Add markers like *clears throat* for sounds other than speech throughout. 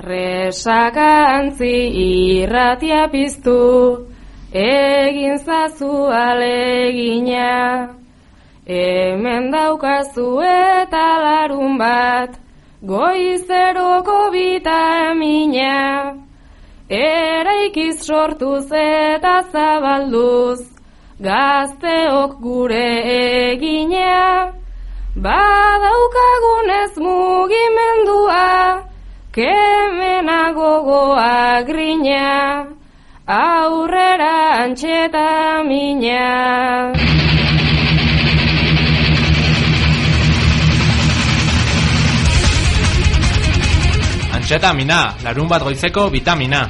Resakantzi irratia piztu, egin zazu alegina. Hemen daukazu eta larun bat, goizeroko bitamina. Eraikiz sortuz eta zabalduz, gazteok gure egina. Badaukagunez mugimendua, kemena gogoa grina, aurrera antxeta mina. Antxetamina, larun bat goizeko vitamina.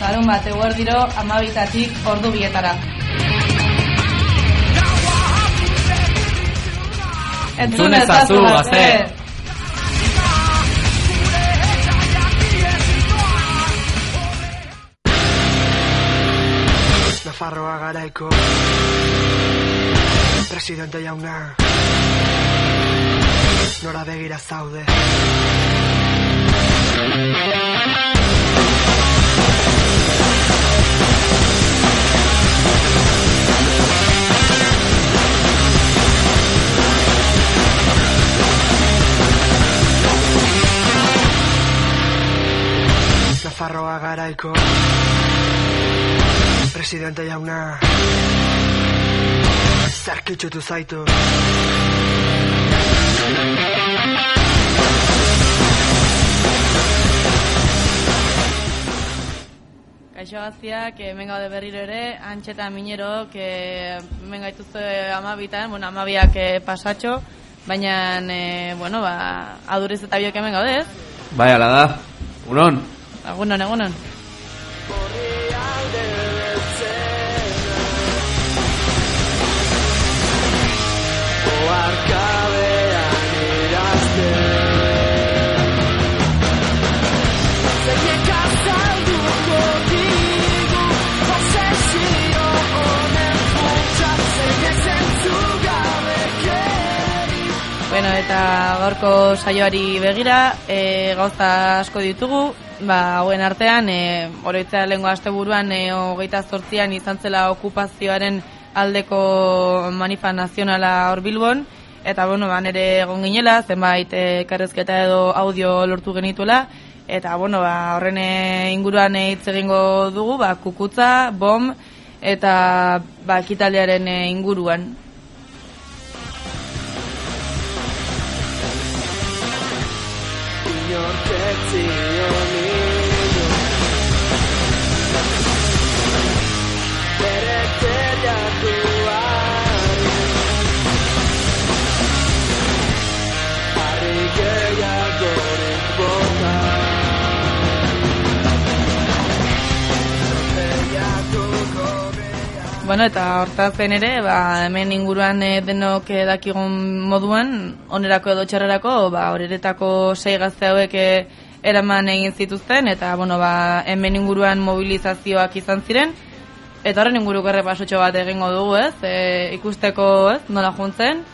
Larun bat eguerdiro amabitatik ordu bietara. Entzun ezazu, gazte! Nafarroa garaiko Presidente jauna. Nora begira zaude Nafarroa garaiko Presidente jauna Zerkitzutu zaitu Kaixo gaztiak, hemen gaude berriro ere, antxeta minero, que hemen gaituzte amabitan, bueno, amabiak eh, pasatxo, baina, eh, bueno, ba, aduriz eta biok hemen gaude, ez? Bai, ala da. Unon. Egunon, egunon. Eta gaurko saioari begira, e, gauza asko ditugu, ba, hauen artean, e, oroitzea lehenko asteburuan e, hogeita zortzian izan zela okupazioaren aldeko manifa nazionala hor Bilbon, eta bueno, ba, nere egon ginela, zenbait e, karrezketa edo audio lortu genituela, eta bueno, ba, horren inguruan hitz egingo dugu, ba, kukutza, bom, eta ba, ekitaldiaren e, inguruan. Bueno, eta hortazen ere, ba, hemen inguruan e, denok e, dakigun moduan, onerako edo txarrerako, ba, horeretako sei gazte hauek e, eraman egin zituzten, eta, bueno, ba, hemen inguruan mobilizazioak izan ziren, eta horren inguruko errepasotxo bat egingo dugu, ez, e, ikusteko, ez, nola juntzen,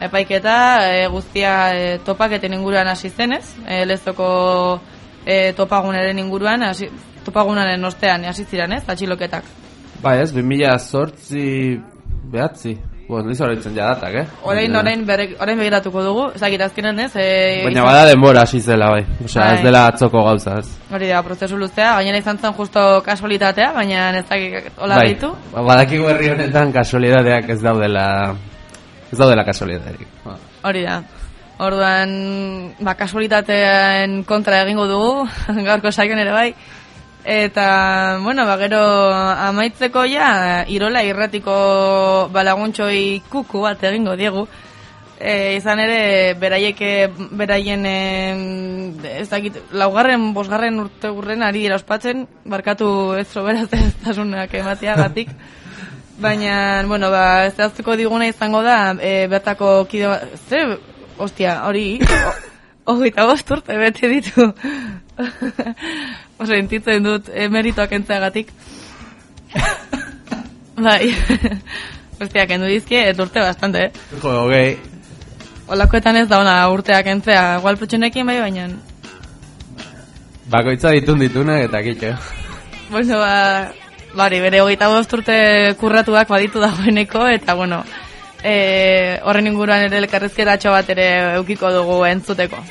epaiketa e, guztia e, topaketen inguruan hasi zen, ez, e, lezoko e, topagunaren inguruan, hasi, topagunaren ostean hasi ziren, ez, atxiloketak. Bai ez, 2000 sortzi behatzi. Bueno, nizo horretzen ja datak, eh? Orain, orain, bere- orain begiratuko dugu, ezagit azkenen ez, e, Baina bada denbora hasi zela, bai. Osea, Bai. ez dela atzoko gauza, ez. Hori da, prozesu luzea, gainera izan zen justo kasualitatea, baina ez dakik hola bai. ditu. Ba, badakigu herri honetan kasualidadeak ez daudela... Ez daudela kasualidaderik. Ba. Hori da. Orduan, ba, kasualitatean kontra egingo dugu, *laughs* gaurko saioan ere bai. Eta, bueno, ba, gero amaitzeko ja, irola irratiko balaguntxoi kuku bat egingo diegu. E, izan ere, beraiek, beraien, em, ez dakit, laugarren, bosgarren urte gurren ari dira ospatzen, barkatu ez soberaz *laughs* ez tasunak emateagatik. Baina, bueno, ba, ez daztuko diguna izango da, e, bertako kide bat, ze, ostia, hori, hogeita bost urte bete ditu. *laughs* Oso, entitzen dut, emeritoak entzeagatik. *laughs* bai, *laughs* ostia, kendu dizkie, ez urte bastante, eh? Jo, hogei. olakoetan ez da ona urteak entzea, igual pertsonekin bai, baina... Bakoitza ditun ditunak eta kitxo. *laughs* Bueno, ba, bari, bere hogeita bost urte kurratuak baditu dagoeneko, eta bueno, e, horren inguruan ere elkarrizketatxo bat ere eukiko dugu entzuteko.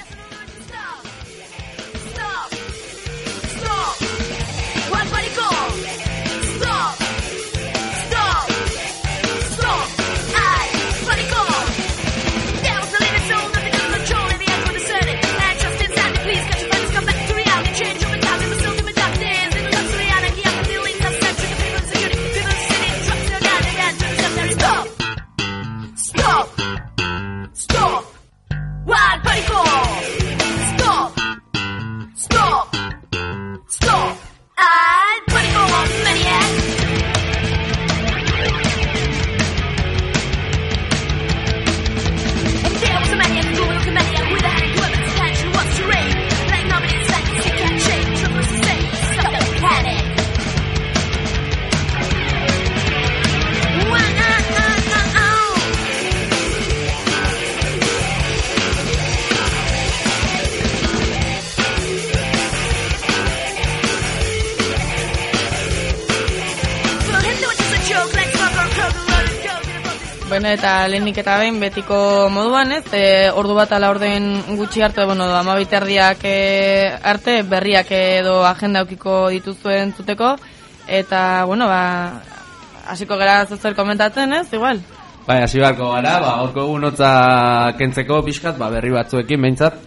Bueno, eta lehenik eta behin betiko moduan, ez, e, ordu bat ala orden gutxi arte, bueno, amabit erdiak e, arte, berriak edo agenda aukiko dituzuen zuteko, eta, bueno, ba, hasiko gara zer komentatzen, ez, igual? Bai, hasi beharko gara, ba, horko egun kentzeko pixkat, ba, berri batzuekin behintzat.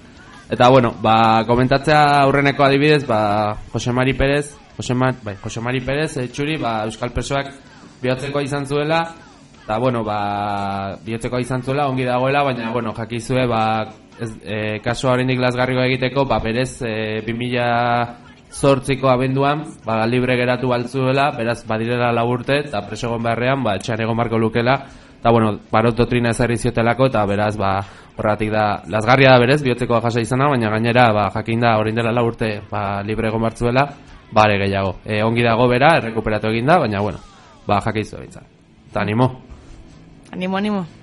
Eta, bueno, ba, komentatzea aurreneko adibidez, ba, Jose Mari Perez, Jose, Mar, bai, Jose Mari Perez, e, txuri, ba, Euskal Presoak bihotzeko izan zuela, eta, bueno, ba, bihotzeko izan zuela, ongi dagoela, baina, bueno, jakizue, ba, ez, e, kasua oraindik lasgarriko egiteko, ba, Perez, e, 2000 zortziko abenduan, ba, libre geratu baltzuela, beraz, badirela laburte, eta preso egon beharrean, ba, etxean egon barko lukela, eta, bueno, barot dotrina ezarri ziotelako, eta beraz, ba, horregatik da, lasgarria da berez, bihotzeko jasa izana, baina gainera, ba, jakin da, orain dela lau urte, ba, libre egon bartzuela, bare gehiago. E, ongi dago bera, errekuperatu egin da, baina, bueno, ba, jakeizu behintzat. Eta animo. Animo, animo.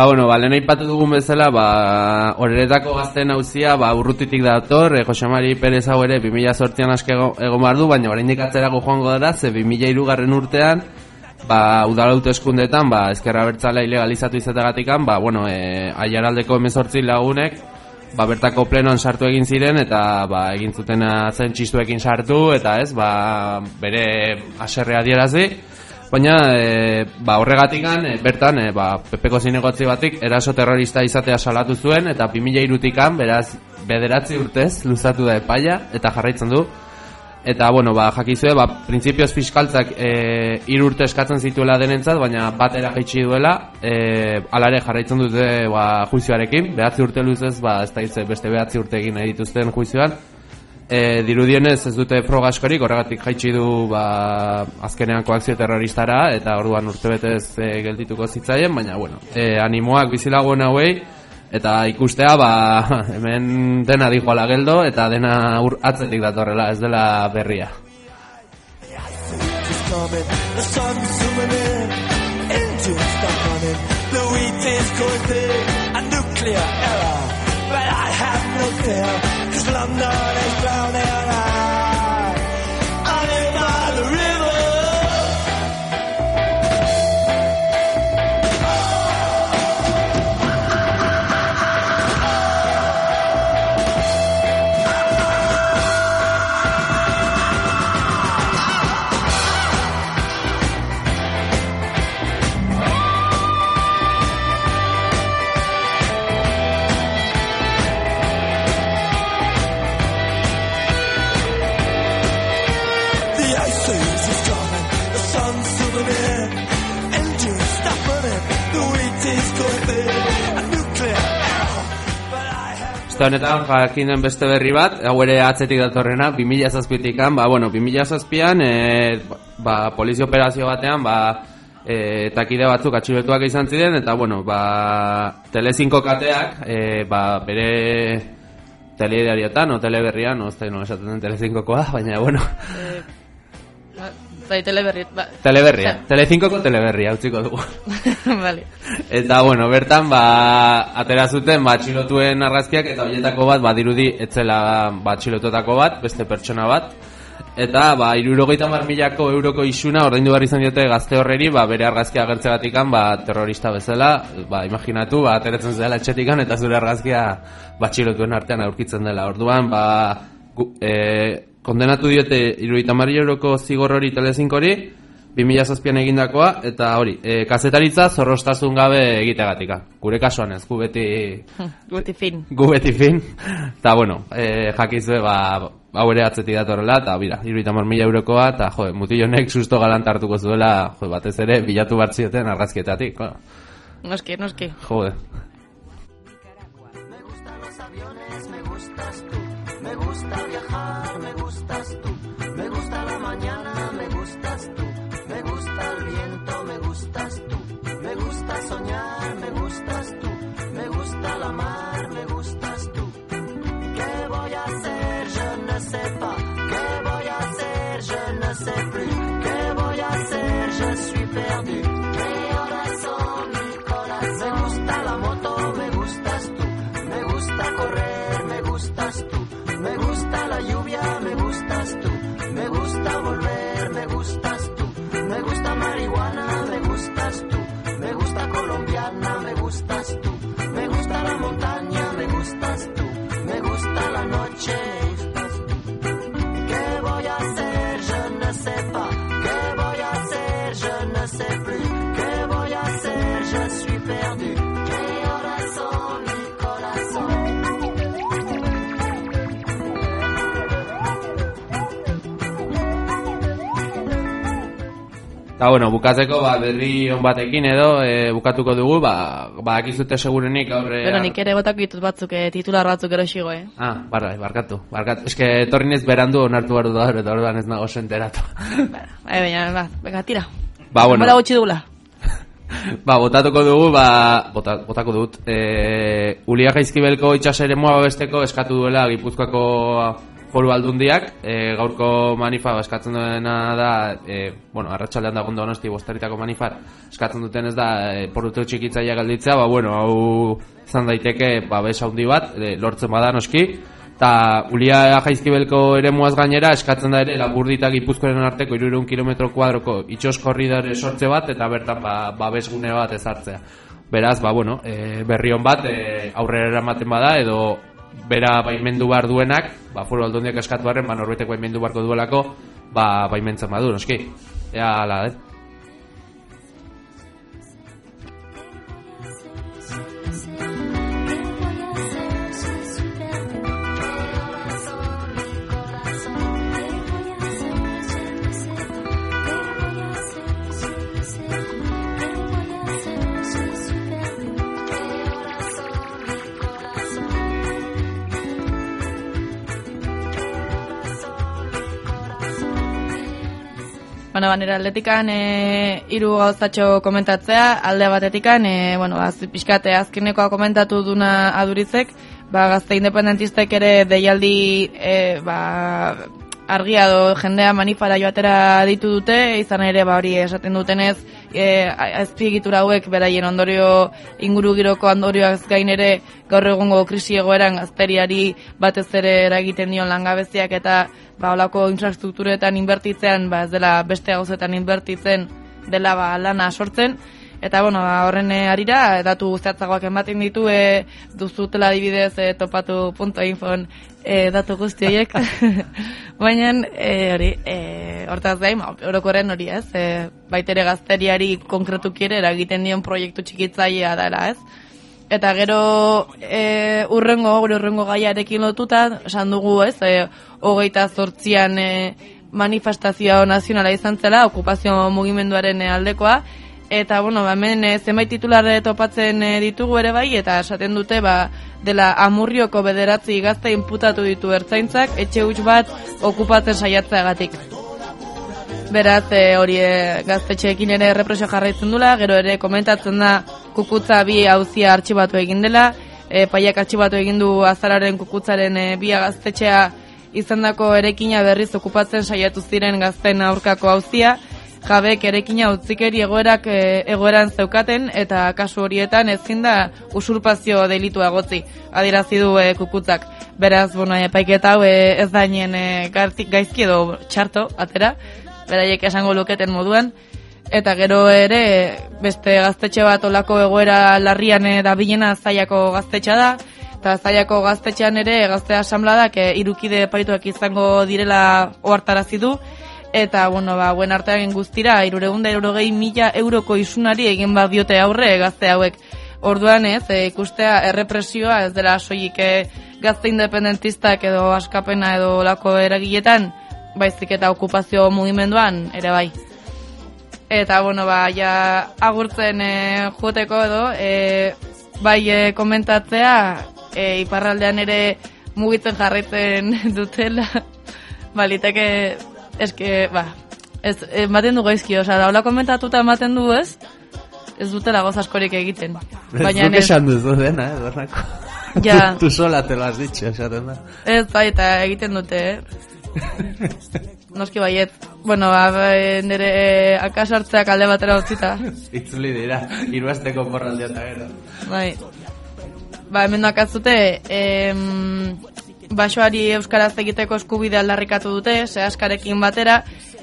Eta, bueno, ba, lehen aipatu dugun bezala, ba, horretako gazten hauzia, ba, urrutitik dator, e, Jose Mari Perez hau ere, 2000 sortian aske egon egon behar du, baina oraindik atzerako joango dara, ze 2000 garren urtean, ba, udalauto eskundetan, ba, ezkerra bertzala ilegalizatu izategatikan, ba, bueno, e, aiaraldeko emezortzi lagunek, ba, bertako plenoan sartu egin ziren, eta, ba, egin zutena zen txistuekin sartu, eta ez, ba, bere aserrea dierazi, Baina, e, ba, horregatikan, e, bertan, e, ba, pepeko zinegotzi batik, eraso terrorista izatea salatu zuen, eta 2003an, beraz, bederatzi urtez, luzatu da epaia, eta jarraitzen du. Eta, bueno, ba, jakizue, ba, printzipioz fiskaltzak e, hiru urte eskatzen zituela denentzat, baina batera jaitsi duela, e, alare jarraitzen dute ba, juizioarekin, behatzi urte luzez, ba, ez da beste behatzi urte egin nahi dituzten juizioan, E, dirudienez ez dute froga askorik, horregatik jaitsi du ba, azkenean koakzio terroristara, eta orduan urtebetez e, geldituko zitzaien, baina bueno, e, animoak bizilagoen hauei, eta ikustea ba, *laughs* hemen dena dijoala geldo, eta dena ur, atzetik datorrela, ez dela berria. cause London is drowning aste honetan jakinen beste berri bat, hau ere atzetik datorrena, 2007-tikan, ba, bueno, 2007an, e, ba, polizio operazio batean, ba, e, takide batzuk atxilotuak izan ziren, eta, bueno, ba, Telecinco kateak, e, ba, bere telediariotan, o teleberrian, no, no esaten den Telecincokoa, baina, bueno, Bai, teleberri, ba, teleberria, Telecincoko teleberria, utziko dugu. *laughs* vale. Eta bueno, bertan ba atera zuten ba atxilotuen argazkiak eta hoietako bat badirudi etzela ba atxilotutako bat, beste pertsona bat. Eta ba 70 milako euroko isuna ordaindu behar izan diote gazte horreri, ba bere argazkia agertzeagatikan ba terrorista bezala, ba imaginatu ba ateratzen zela etxetikan eta zure argazkia ba atxilotuen artean aurkitzen dela. Orduan ba gu, e, kondenatu diote 70 euroko zigor hori telezinkori, 2007an egindakoa, eta hori, e, kazetaritza zorrostasun gabe egitegatika. Gure kasuan ez, gu beti, Guti fin. gu beti fin. Eta, bueno, e, jakizue, ba, hau ere atzetik datorrela, eta, bira, iruitamar mila eurokoa, eta, jo, mutillonek susto galant hartuko zuela, jo, batez ere, bilatu bartzioten argazkietatik, bueno, Noski, noski. jode. Eta, bueno, bukatzeko, ba, berri on batekin edo, e, bukatuko dugu, ba, ba, akizute segurenik aurre... Pero nik ere botako ditut batzuk, eh, titular batzuk erosigo, eh? Ah, barra, barkatu, barkatu. Ez que etorri nez berandu onartu behar da, eta orduan ez nago enteratu. Bai, baina, ba, venga, tira. Ba, bueno. Denbora gutxi dugula. *laughs* ba, botatuko dugu, ba, bota, botako dut. E, Ulia Jaizkibelko itxasere moa babesteko eskatu duela Gipuzkoako foru aldundiak. E, gaurko manifa eskatzen duena da, e, bueno, arratsaldean da gondo donosti bosteritako manifar, eskatzen duten ez da, e, porrutu txikitzaia galditzea, ba, bueno, hau izan daiteke, ba, besa handi bat, e, lortzen bada noski, eta Ulia Jaizkibelko ere muaz gainera eskatzen da ere Lapurdi eta Gipuzkoaren arteko 300 km kuadroko itxos korridore sortze bat eta bertan ba, babesgune bat ezartzea. Beraz, ba, bueno, e, berri on bat e, aurrera eramaten bada edo bera baimendu behar duenak, ba, foru aldundiak eskatu barren, ba, norbaitek baimendu beharko duelako, ba, baimentzen badu, noski. Ea, ala, eh? Bueno, banera aldetikan e, hiru gauzatxo komentatzea, alde batetikan, e, bueno, az, pixkate azkenekoa komentatu duna adurizek, ba, gazte independentistek ere deialdi e, ba, argia do jendea manifara joatera ditu dute, izan ere ba hori esaten dutenez, e, azpiegitura hauek beraien ondorio inguru giroko ondorioak gain ere gaur egungo krisi egoeran gazteriari batez ere eragiten dion langabeziak eta ba holako infrastrukturetan inbertitzean ba ez dela beste gauzetan inbertitzen dela ba lana sortzen Eta bueno, ba, horren eh, arira, datu guztiatzagoak ematen ditu, e, duzutela adibidez e, topatu.infon e, datu guzti horiek. *laughs* Baina, e, hori, e, hortaz gain, ba, orokorren hori ez, e, baitere gazteriari konkretuki ere eragiten dion proiektu txikitzailea dela ez. Eta gero e, urrengo, gure urrengo gaiarekin lotuta, esan dugu ez, e, hogeita zortzian e, manifestazioa nazionala izan zela, okupazio mugimenduaren aldekoa, Eta, bueno, ba, hemen e, zenbait titularre topatzen e, ditugu ere bai, eta esaten dute, ba, dela amurrioko bederatzi gazte inputatu ditu ertzaintzak, etxe huts bat okupatzen saiatzeagatik. Beraz, e, hori e, gaztetxeekin ere represio jarraitzen dula, gero ere komentatzen da kukutza bi hauzia artxibatu egin dela, e, paiak artxibatu egin du azararen kukutzaren e, bi gaztetxea izandako erekina berriz okupatzen saiatu ziren gazten aurkako hauzia, jabek erekina utzikeri egoerak e, egoeran zeukaten eta kasu horietan ezin da usurpazio delitua egotzi adierazi du e, kukutzak. Beraz, bueno, epaiketa hau e, ez dainen e, gaizki edo txarto atera, beraiek esango luketen moduan. Eta gero ere, beste gaztetxe bat olako egoera larrian dabilena zaiako gaztetxa da, eta zaiako gaztetxean ere gazte asamladak e, irukide parituak izango direla ohartarazi du, eta, bueno, ba, buen artean guztira, iruregunda irurogei mila euroko isunari egin bat diote aurre gazte hauek. Orduan ez, e, ikustea errepresioa ez dela soilik e, gazte independentistak edo askapena edo lako eragiletan, baizik eta okupazio mugimenduan ere bai. Eta, bueno, ba, ja agurtzen e, joteko edo, e, bai e, komentatzea, e, iparraldean ere mugitzen jarraitzen *laughs* dutela, baliteke, eske, ba, ez, ematen du gaizki, oza, daula komentatuta ematen du ez, ez dutela goz askorik egiten. Baina ez esan duzu dena, eh, dornako. Ja. *laughs* tu sola te lo has dicho, esaten da. Ez, bai, eta egiten dute, eh? *laughs* Noski baiet. Bueno, ba, nire akasartzeak alde batera utzita. *laughs* Itzuli dira, iruazteko porraldea eta gero. Bai. Ba, hemen dakazute, em, basoari euskaraz egiteko eskubide aldarrikatu dute, zehaskarekin batera,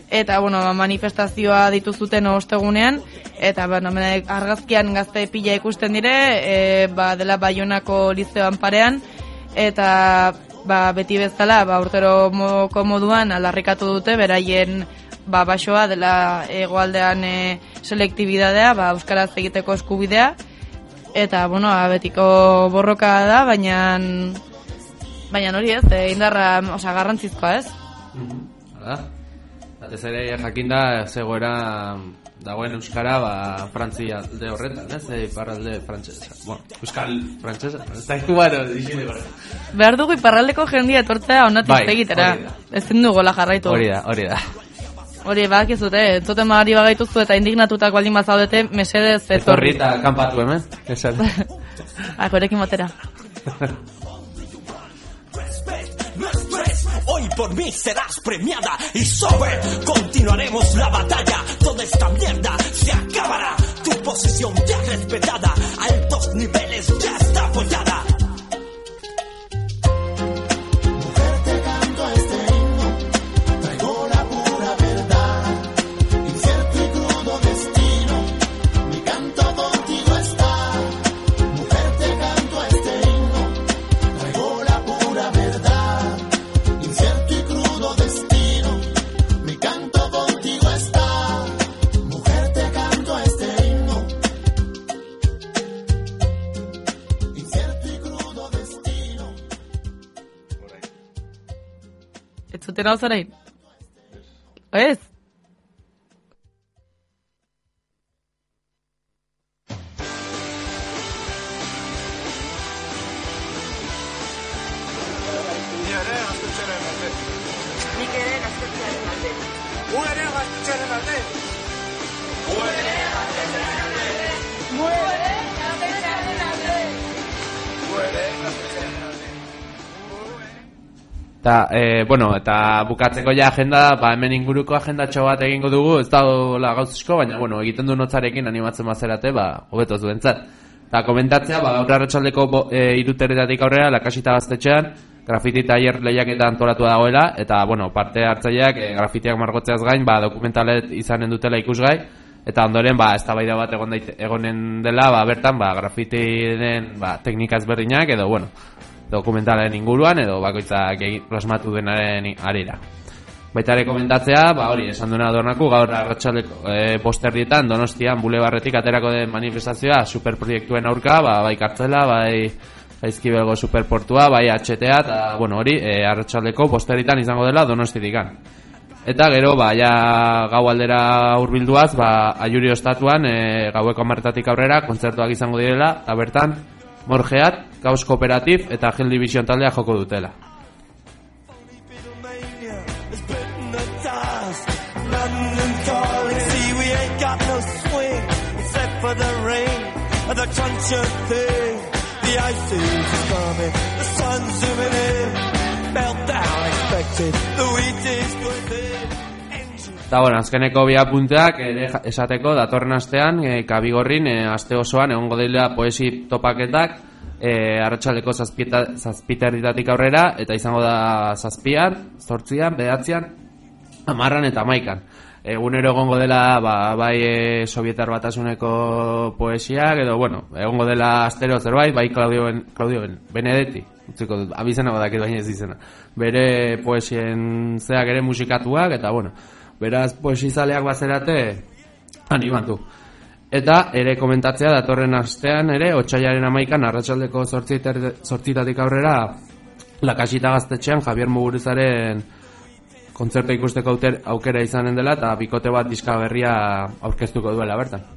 eta, bueno, manifestazioa dituzuten ostegunean, eta, bueno, argazkian gazte pila ikusten dire, e, ba, dela baionako lizeoan parean, eta, ba, beti bezala, ba, urtero moko moduan aldarrikatu dute, beraien, ba, basoa dela egoaldean e, selektibidadea, ba, euskaraz egiteko eskubidea, eta, bueno, betiko borroka da, baina baina hori ez, e, indarra, osea, garrantzizkoa ez? Hala. Batez ere jakinda zegoera dagoen euskara ba Frantzia alde horretan, ez? Eh, iparralde frantsesa. Bueno, euskal frantsesa, ez da bueno, gore. Behar dugu iparraldeko jendia etortzea onatik Bai, egitera. hori da. Ezin dugu la jarraitu. Hori da, hori da. Hori, badakizute, entzuten magari bagaituzu eta indignatutak baldin bazaudete, mesedez Etorri etorri. eta kanpatu hemen, *laughs* esan. Ah, jorekin batera. *laughs* por mí serás premiada y sobre continuaremos la batalla. Toda esta mierda se acabará. Tu posición ya respetada, altos niveles ya está apoyada. Ez zuten hau zarain? Ez? Eta, e, bueno, eta bukatzeko ja agenda, ba hemen inguruko agendatxo bat egingo dugu, ez da gauzizko, baina, bueno, egiten du notzarekin animatzen bazerate, ba, hobeto zuentzat. Eta komentatzea, ba, gaur arratsaldeko e, iruterretatik aurrera, lakasita gaztetxean, grafiti tailer lehiaketa antolatua dagoela, eta, bueno, parte hartzaileak e, grafitiak margotzeaz gain, ba, dokumentalet izanen dutela ikusgai, eta ondoren, ba, eztabaida bat egon daite, egonen dela, ba, bertan, ba, grafitinen, ba, teknika ezberdinak, edo, bueno, dokumentalen inguruan edo bakoitzak plasmatu denaren arira. Baita ere komentatzea, ba hori, esan duena dornaku, gaur arratsaldeko e, posterdietan Donostian bulebarretik aterako den manifestazioa superproiektuen aurka, ba, bai kartzela, bai Jaizkibelgo superportua, bai HTA, eta bueno, hori, e, arratsaldeko posterdietan izango dela Donostitikan. Eta gero, ba, ja gau aldera hurbilduaz, ba, aiuri ostatuan, e, gaueko amartatik aurrera, kontzertuak izango direla, eta bertan, Morgeat, Gaus Kooperatif eta Gil Division taldea joko dutela. The crunch of thing. The ice is coming, the sun's zooming in. Meltdown expected, the wheat is going in. Engine Eta, bueno, azkeneko bi apunteak ere esateko, datorren astean, e, kabigorrin, e, aste osoan, egongo dela poesi topaketak, e, arratsaleko zazpieta, zazpiterritatik aurrera, eta izango da zazpian, zortzian, behatzean, amarran eta maikan. Egunero egongo dela, ba, bai e, Sovietar batasuneko poesiak, edo, bueno, egongo dela astero zerbait, bai Claudio, ben, Claudio ben, Benedetti, utziko dut, abizenago dakit baina ez izena. Bere poesien zeak ere musikatuak, eta, bueno, beraz poesizaleak bazerate, animatu. Eta ere komentatzea datorren astean ere, otxailaren amaikan, arratsaldeko sortzitatik aurrera, lakasita gaztetxean, Javier Muguruzaren kontzerta ikusteko aukera izanen dela eta bikote bat diska berria aurkeztuko duela bertan.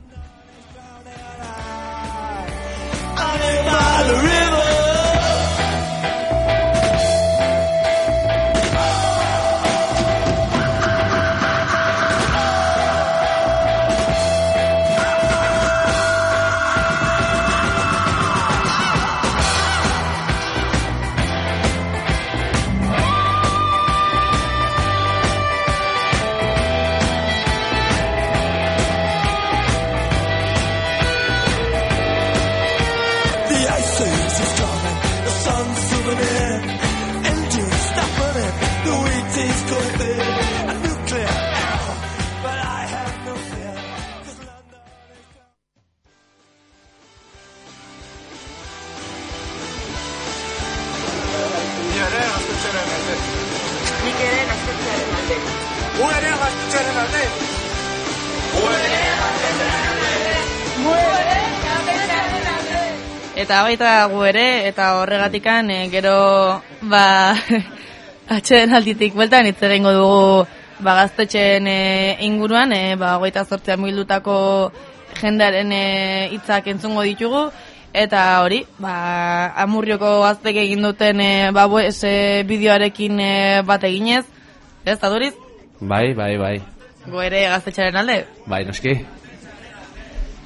Eta baita gu ere, eta horregatikan e, gero ba, *laughs* atxeden alditik bueltan hitz egingo dugu ba, gaztetxeen e, inguruan, e, ba, hogeita zortzean mugildutako jendearen e, hitzak entzungo ditugu, eta hori, ba, amurrioko gaztek egin duten e, ba, bues, e, bideoarekin e, bat eginez, ez da duriz? Bai, bai, bai. Gu ere gaztetxearen alde? Bai, noski.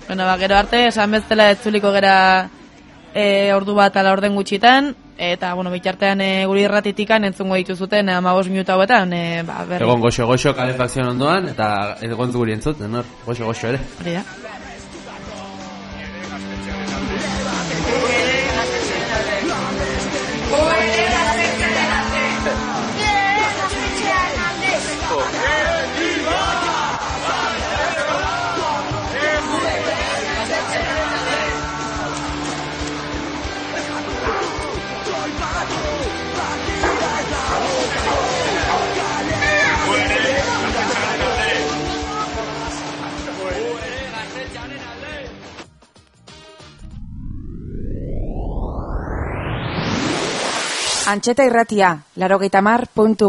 Bueno, ba, gero arte, esan bezala etzuliko gera e, ordu bat ala orden gutxitan, eta, bueno, bitartean e, guri irratitikan entzungo dituzuten ama bost minutu hauetan, e, ba, berri. Egon goxo-goxo kalefakzion ondoan, eta egon guri entzuten, nor? Goxo-goxo ere. Hori Antxeta irratia, larogeita mar, puntu.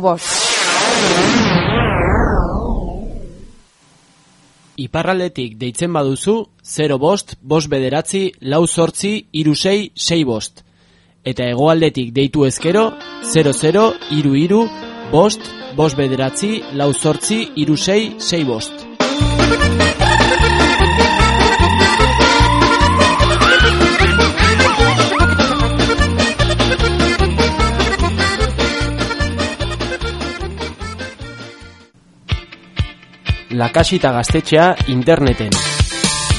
Iparraldetik deitzen baduzu, 0 bost, bost bederatzi, lau sortzi, iru sei, bost. Eta hegoaldetik deitu ezkero, 00, iru iru, bost, bost bederatzi, lau sortzi, iru sei, sei bost. Lakasita gaztetxea interneten.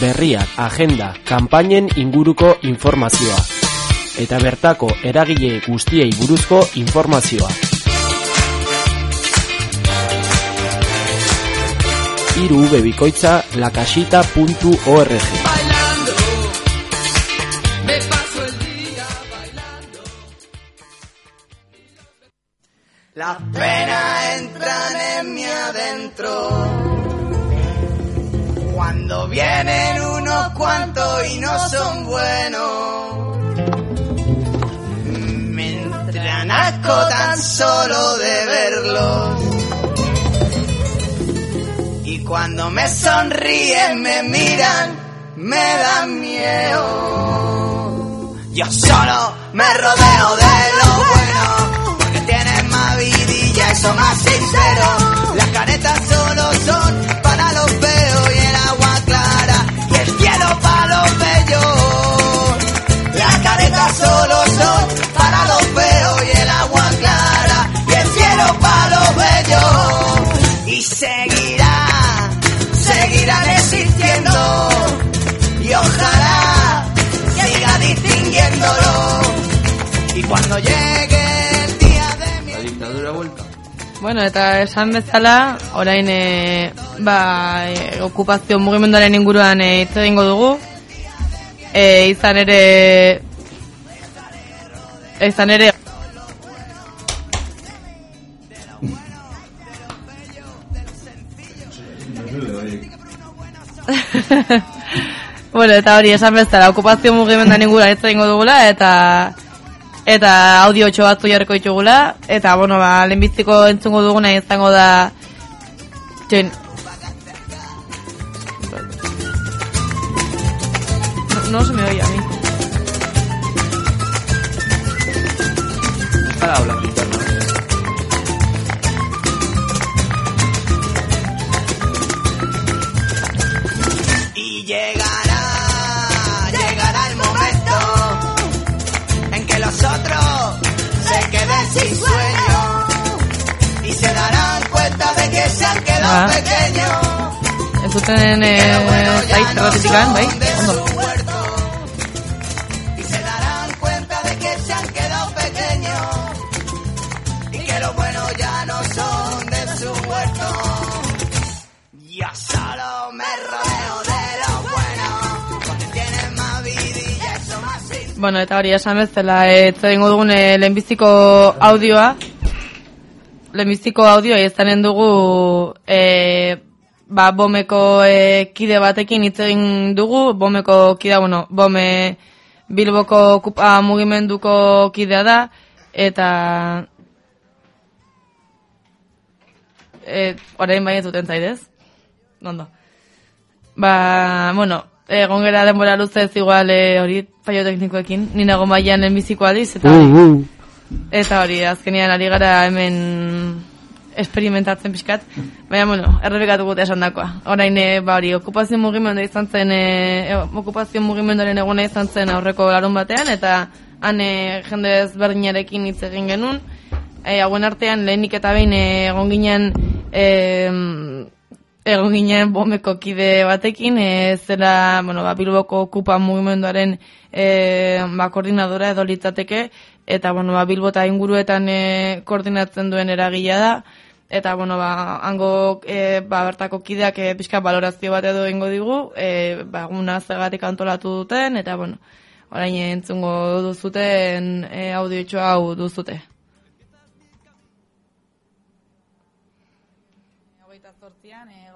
Berriak, agenda, kanpainen inguruko informazioa. Eta bertako eragile guztiei buruzko informazioa. Iru ube bikoitza lakasita.org Las penas entran en mi adentro. Cuando vienen unos cuantos y no son buenos. Me entran asco tan solo de verlos. cuando me sonríen, me miran, me dan miedo. Yo solo me rodeo de lo bueno, porque tienen más vidilla y son más sinceros. Las caretas solo son solo son para los feos y el agua clara y el cielo para los bellos. Y seguirá, seguirán existiendo y ojalá siga distinguiéndolo. Y cuando llegue el día de mi La dictadura vuelta. Bueno, eta esan bezala, orain e, ba, e, okupazio mugimenduaren inguruan e, hitz egingo dugu. E, izan ere izan ere *laughs* bueno, eta hori esan bezala, okupazio mugimenduaren inguruan hitz egingo dugula eta eta audio txo batzu jarriko ditugula eta bueno ba lehenbiziko entzungo duguna izango da txen no, no se me oye a mí Y llegará, llegará el momento en que los otros se queden sin sueño y se darán cuenta de que se han quedado Ah. pequeños. entzuten e, zait errepetikan, bai? de Bueno, eta hori esan bezala, eh, ez egingo dugun eh, lehenbiziko audioa. Lehenbiziko audioa izanen dugu eh, ba, bomeko eh, kide batekin hitz egin dugu. Bomeko kidea, bueno, bome Bilboko kupa mugimenduko kidea da. Eta... Eh, orain bai ez duten zaidez. Ondo. Ba, bueno, egon gera denbora luzez igual eh, hori fallo teknikoekin, ni nago maian enbiziko aldiz, eta hori, eta hori, azkenean ari gara hemen experimentatzen pixkat, baina, bueno, errepikatu gute esan dakoa. Orain, eh, ba hori, okupazio mugimendu izan zen, eh, e, okupazio mugimenduaren eguna izan zen aurreko larun batean, eta han eh, jende ezberdinarekin hitz egin genuen, e, hauen artean lehenik eta behin eh, egon ginen e, egon ginen bomeko kide batekin e, zela bueno, ba, Bilboko kupa mugimenduaren e, ba, koordinadora edo litzateke eta bueno, ba, Bilbo eta inguruetan e, koordinatzen duen eragila da eta bueno, ba, hango e, ba, bertako kideak e, pixka balorazio bat edo ingo digu e, ba, eguna zegatik antolatu duten eta bueno, orain entzungo duzuten e, audio hau duzute.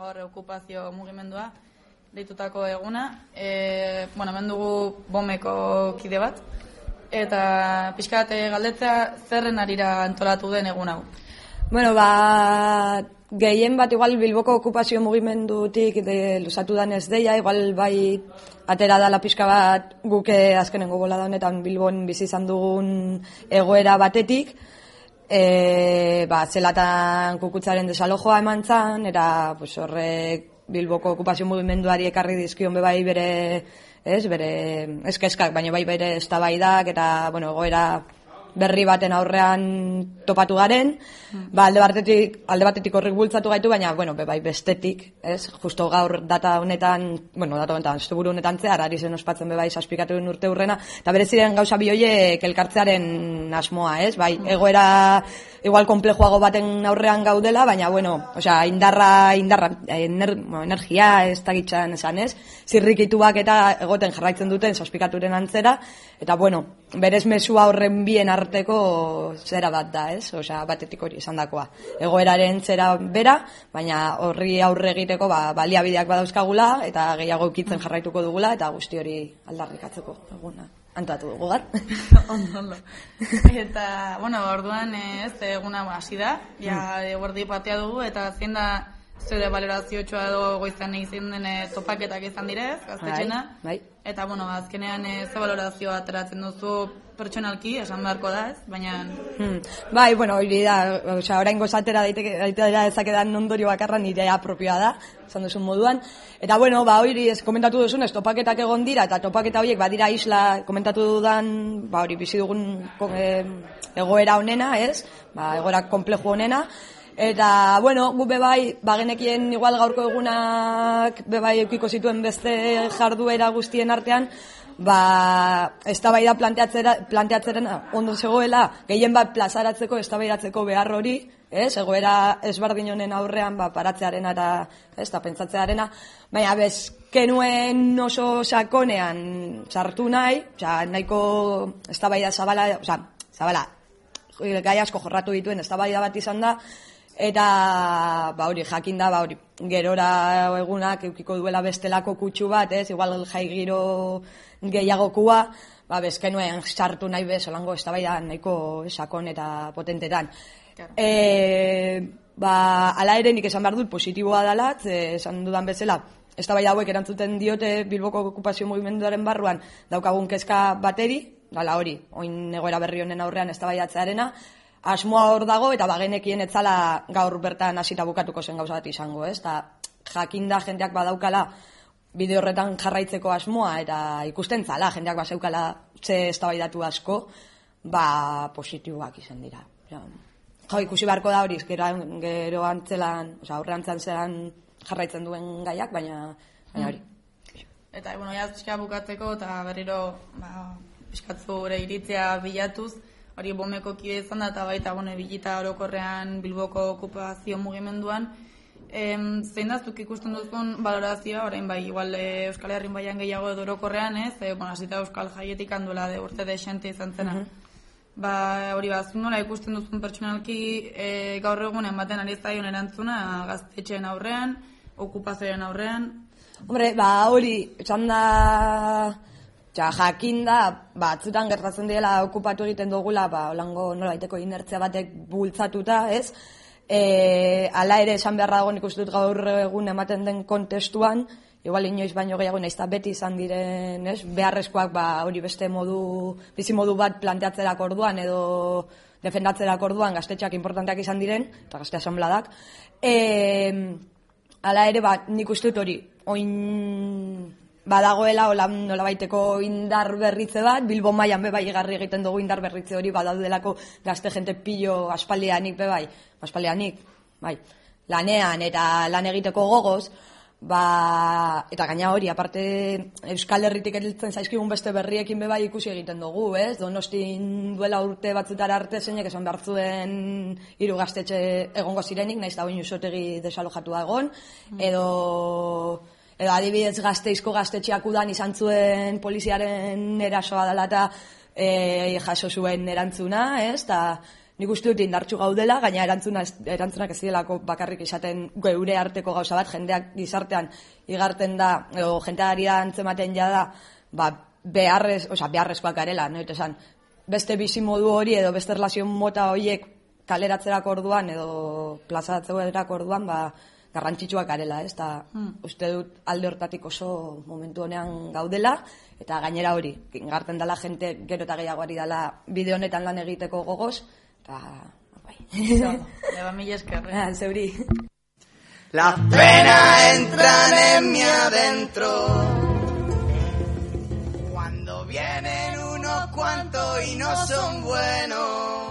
Gaur okupazio mugimendua deitutako eguna. E, bueno, hemen dugu bomeko kide bat. Eta pixkat e, galdetzea zerren arira antolatu den egun hau. Bueno, ba, gehien bat igual Bilboko okupazio mugimendutik de, lusatu danez deia, igual bai atera dala pixka bat guke azkenengo bolada honetan Bilbon bizi izan dugun egoera batetik, e, ba, zelatan kukutzaren desalojoa eman zan, era pues, horrek Bilboko okupazio mugimenduari ekarri dizkion be bai bere, ez, bere eskeskak, baina bai bere eztabaidak eta, bueno, egoera berri baten aurrean topatu garen, ba, alde batetik, alde batetik horrek bultzatu gaitu, baina, bueno, be, bai bestetik, ez, justo gaur data honetan, bueno, data honetan, estuburu honetan zehar, ari zen ospatzen be bai saspikatu urte urrena, eta bere ziren gauza bi hoiek elkartzearen asmoa, ez, bai, egoera igual komplejoago baten aurrean gaudela, baina, bueno, osea, indarra, indarra, ener, energia ez dakitzen esan, ez, zirrikituak eta egoten jarraitzen duten saspikaturen antzera, eta, bueno, berez mesua horren bien arteko zera bat da, ez? Osea, batetik hori esan dakoa. Egoeraren zera bera, baina horri aurre egiteko ba, baliabideak badauzkagula, eta gehiago ukitzen jarraituko dugula, eta guzti hori aldarrikatzeko eguna. Antolatu dugu gar. *laughs* ondo. Eta, bueno, orduan eh, ez eguna hasi da, ja eguerdi patea dugu, eta zein da zure valorazio txoa edo goizan egin den eh, topaketak izan direz, gaztetxena. Bai, Eta, bueno, azkenean eh, ze valorazio ateratzen duzu pertsonalki, esan beharko da, ez? Baina, Hmm. Bai, bueno, hori da, osea, orain gozatera daiteke daitera ezakedan ondorio bakarra nirea propioa da, esan duzun moduan. Eta bueno, ba hori ez komentatu duzun, ez topaketak egon dira eta topaketa horiek badira isla komentatu dudan, ba hori bizi dugun eh, egoera honena, ez? Ba, egoera komplejo honena. Eta, bueno, gu bebai, bagenekien igual gaurko egunak bebai eukiko zituen beste jarduera guztien artean, ba, eztabaida planteatzera, planteatzeren ondo zegoela, gehien bat plazaratzeko eztabaidatzeko behar hori, ez, egoera ezberdin honen aurrean, ba, paratzearena eta, ez, eta pentsatzearena, baina bez, kenuen oso sakonean sartu nahi, osea, nahiko eztabaida zabala, osea, zabala, gai asko jorratu dituen eztabaida bat izan da, eta ba hori jakin da ba hori gerora egunak eukiko duela bestelako kutsu bat, ez? Igual jai giro gehiagokua, ba bezkenuen sartu nahi bez solango eztabaida nahiko sakon eta potentetan. E, ba, ala ere nik esan behar dut positiboa dela, esan dudan bezala, eztabaida hauek erantzuten diote Bilboko okupazio mugimenduaren barruan daukagun kezka bateri, dala hori, oin egoera berri honen aurrean eztabaidatzearena, asmoa hor dago eta bagenekien etzala gaur bertan hasita bukatuko zen gauza bat izango, ez? Ta jakinda jendeak badaukala bide horretan jarraitzeko asmoa eta ikusten zala jendeak baseukala ze eztabaidatu asko, ba positiboak izan dira. Jo, ikusi beharko da hori, gero, gero antzelan, osea, aurreantzan zelan jarraitzen duen gaiak, baina, baina hori. Eta, bueno, ja, bukatzeko eta berriro, ba, pixkatzu ere iritzia bilatuz, hori bomeko kide izan da, eta baita, bueno, bilita orokorrean Bilboko okupazio mugimenduan, em, zein da zuk ikusten duzun valorazioa, orain bai, igual e, Euskal Herrin baian gehiago edo orokorrean, ez, e, bueno, hasita Euskal Jaietik handuela de urte de xente izan zena. Ba, hori ba, nola ikusten duzun pertsonalki e, gaur egun ematen ari zaion erantzuna gaztetxeen aurrean, okupazioaren aurrean, Hombre, ba, hori, esan da, ja, jakin da, batzutan gertatzen direla okupatu egiten dugula, ba, holango nolaiteko inertzia batek bultzatuta, ez? E, ala ere esan beharra dago nik dut gaur egun ematen den kontestuan, igual inoiz baino gehiago nahiz eta beti izan diren, ez? Beharrezkoak, ba, hori beste modu, bizi modu bat planteatzerak orduan edo defendatzerak orduan gaztetxeak importanteak izan diren, eta gazte asanbladak. E, Hala ere, ba, nik uste dut hori, oin badagoela hola nolabaiteko indar berritze bat, Bilbo mailan be bai egarri egiten dugu indar berritze hori badaudelako gazte jente pillo aspaldianik be bai, aspaldianik, bai, lanean eta lan egiteko gogoz, ba, eta gaina hori, aparte Euskal Herritik heltzen zaizkigun beste berriekin be bai ikusi egiten dugu, ez? Donostin duela urte batzutara arte zeinek esan behar zuen hiru gaztetxe egongo zirenik, naiz da oin usotegi desalojatua egon, edo edo adibidez gazteizko gaztetxeak udan izan zuen poliziaren erasoa dela eta e, jaso zuen erantzuna, ez? Ta, nik uste dut indartxu gaudela, gaina erantzuna, erantzunak ez direlako bakarrik izaten geure arteko gauza bat, jendeak gizartean igarten da, edo jenteari da antzematen jada, ba, beharrez, osea, beharrezkoak garela, no? Eta esan, beste bizi modu hori edo beste relazio mota horiek kaleratzerako orduan edo plazatzerako orduan, ba, garrantzitsuak garela, ez? Ta, uste dut alde hortatik oso momentu honean gaudela, eta gainera hori, garten dela jente gero eta gehiago ari dela bide honetan lan egiteko gogoz, eta, bai. Eba *laughs* mila esker. eh? Ah, zeuri. Las penas entran en mi adentro. Cuando vienen unos cuantos y no son buenos.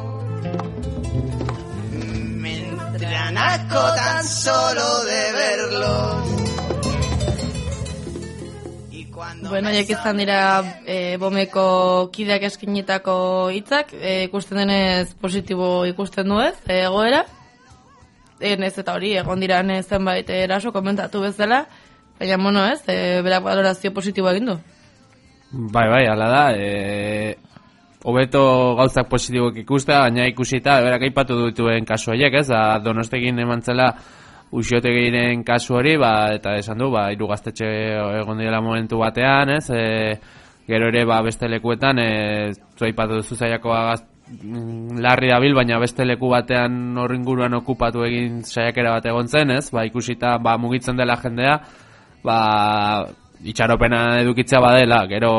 Asco tan solo de cuando Bueno, jak izan dira e, bomeko kideak eskinitako hitzak, e, ikusten denez positibo ikusten du ez, e, egoera. E, nez eta hori, egon dira zenbait eraso komentatu bezala, baina mono ez, e, berak valorazio positiboa egin du. Bai, bai, ala da, e, hobeto gauzak positibok ikustea, baina ikusita, berak aipatu dituen kasu horiek, ez, da, donostegin eman zela usiotegiren kasu hori, ba, eta esan du, ba, hiru gaztetxe egon direla momentu batean, ez, e, gero ere, ba, beste lekuetan, e, aipatu duzu zaiako mm, larri dabil, baina beste leku batean horri inguruan okupatu egin saiakera bat egon zen, ez? Ba, ikusita, ba, mugitzen dela jendea, ba, itxaropena edukitzea badela, gero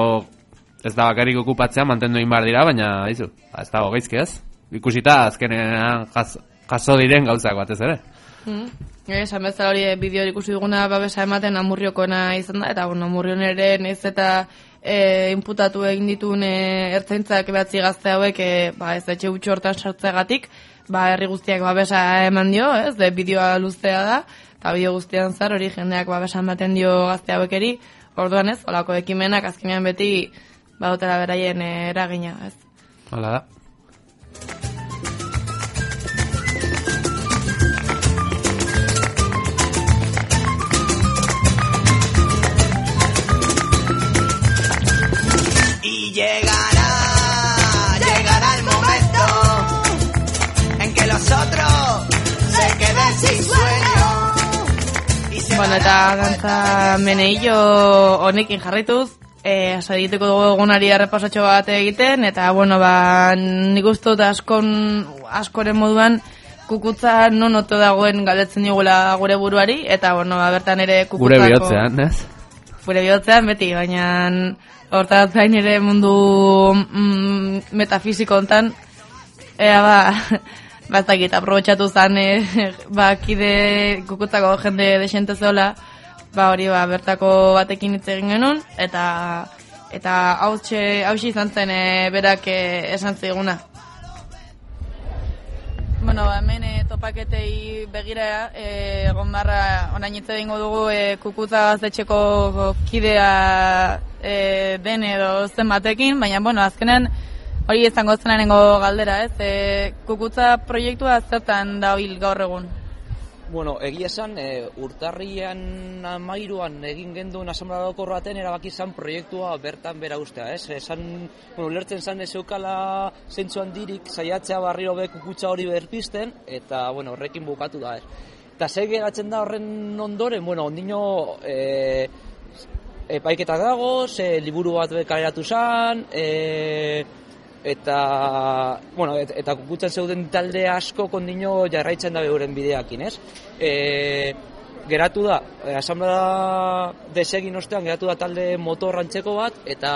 ez da bakarrik okupatzea mantendu egin behar dira, baina, izu, ba, ez dago gaizki ez? Ikusita, azkenean jas, jaso diren gauzak batez ere. Mm. Esan bezala hori bideo ikusi duguna babesa ematen amurriokoena izan da, eta bueno, amurrion ere nez eta e, inputatu egin dituen e, ertzaintzak behatzi gazte hauek e, ba, ez etxe utxo hortan sartzegatik, ba, herri guztiak babesa eman dio, ez, de bideoa luztea da, eta bideo guztian zar hori jendeak babesa ematen dio gazte hauekeri, orduan ez, olako ekimenak azkenean beti badutela beraien eragina, ez. Hala da. Y llegará, llegará el momento en que los otros se queden sin sueño. Bueno, eta dantza meneillo honekin jarraituz, eh, sagituko dugu egunari errepasatxo bat egiten, eta, bueno, ba, nik uste dut askon, askoren moduan, kukutza non oto dagoen galdetzen digula gure buruari, eta, bueno, ba, bertan ere kukutzako... Gure bihotzean, ez? Gure bihotzean, beti, baina hortaz gain ere mundu mm, metafisiko hontan, ea ba, *laughs* bazakit, aprobetxatu zan, e, *laughs* ba, kide kukutzako jende desente zeola, ba, hori, ba, bertako batekin hitz egin genuen, eta eta hautxe, hautxe izan zen e, berak e, esan ziguna. Bueno, ba, hemen e, topaketei begira, e, egon barra orain hitz egingo dugu e, kukutza gaztetxeko kidea e, den edo zen batekin, baina, bueno, azkenean hori izango zenanengo galdera, ez? E, kukutza proiektua zertan dabil gaur egun? Bueno, egia esan, e, urtarrian amairuan egin genduen asamblea baten erabaki izan proiektua bertan bera ustea, ez? Esan, bueno, lertzen zan ez eukala zentzu handirik saiatzea barriro be kukutza hori berpisten, eta, bueno, horrekin bukatu da, ez? Eta ze geratzen da horren ondoren, bueno, ondino, e, epaiketa dago, ze liburu bat kaleratu zan, e, eta bueno, et, eta kukutzen zeuden talde asko kondino jarraitzen da euren bideakin, ez? E, geratu da, e, asamblea desegin ostean geratu da talde motorrantzeko bat, eta,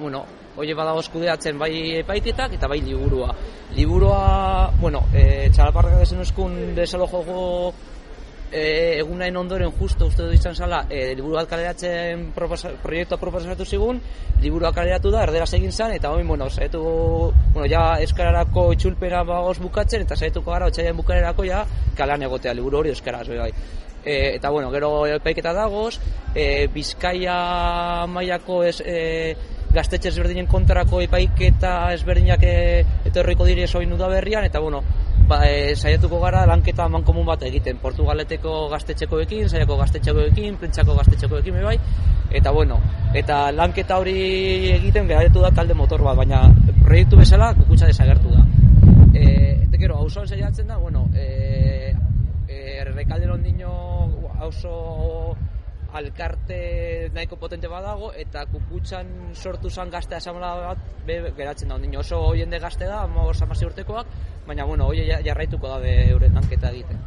bueno, Oie badago eskudeatzen bai epaiketak eta bai liburua. Liburua, bueno, e, txalaparrak dezen eskun desalojogo e, egunain ondoren justo uste du izan zala e, liburu bat kaleratzen proposa, proiektua proposatu zigun, liburua kaleratu da, erderaz egin zen, eta hori, bueno, saietu, bueno, ja eskararako itxulpena bagoz bukatzen, eta saietuko gara, otxaien bukarerako ja, kalan egotea, liburu hori eskaraz, bai. E, eta bueno, gero epaiketa dagoz, e, Bizkaia mailako ez, e, gaztetxe ezberdinen kontrako epaiketa ezberdinak e, etorriko dire soin berrian, eta bueno, ba, e, saiatuko gara lanketa eman komun bat egiten, Portugaleteko gaztetxekoekin, saiako gaztetxekoekin, prentsako gaztetxekoekin bai, eta bueno, eta lanketa hori egiten geratu da talde motor bat, baina proiektu bezala kukutsa desagertu da. E, eta gero, hauzoan saiatzen da, bueno, e, e, rekalden ondino auzo alkarte nahiko potente badago eta kukutxan sortu zan gazte asamla bat be, geratzen da. Ondino oso jende gazte da, amagos amasi urtekoak baina bueno, hoi jarraituko da euren lanketa egiten.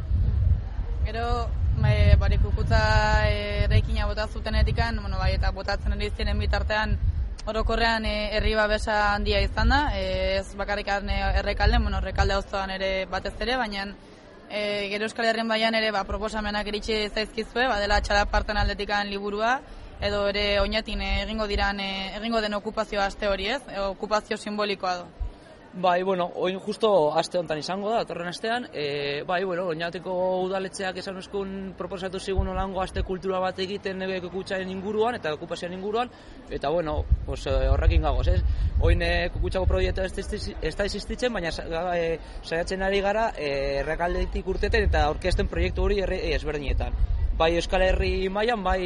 Gero, bai, bari kukutza eraikina bota zuten etikan, bueno, bai, eta botatzen ari ziren bitartean orokorrean e, herri babesa handia izan da, e, ez bakarrik errekalden, bueno, errekalde auzoan ere batez ere, baina e, gero Euskal Herrian baian ere ba, proposamenak iritsi zaizkizue, badela txalaparten aldetikan liburua, edo ere oinatin egingo diran e, egingo den okupazio aste hori ez, e, okupazio simbolikoa do. Bai, bueno, oin justo aste hontan izango da, datorren astean, e, bai, bueno, oinateko udaletxeak esan eskun proposatu zigun olango aste kultura bat egiten nebe kukutsaren inguruan eta okupazioan inguruan, eta bueno, pues, eh, horrekin gagoz, ez? Oin e, kukutsako proiektu ez, da existitzen, baina e, saiatzen ari gara e, errekaldetik urteten eta orkesten proiektu hori e, ezberdinetan. Bai Euskal Herri mailan, bai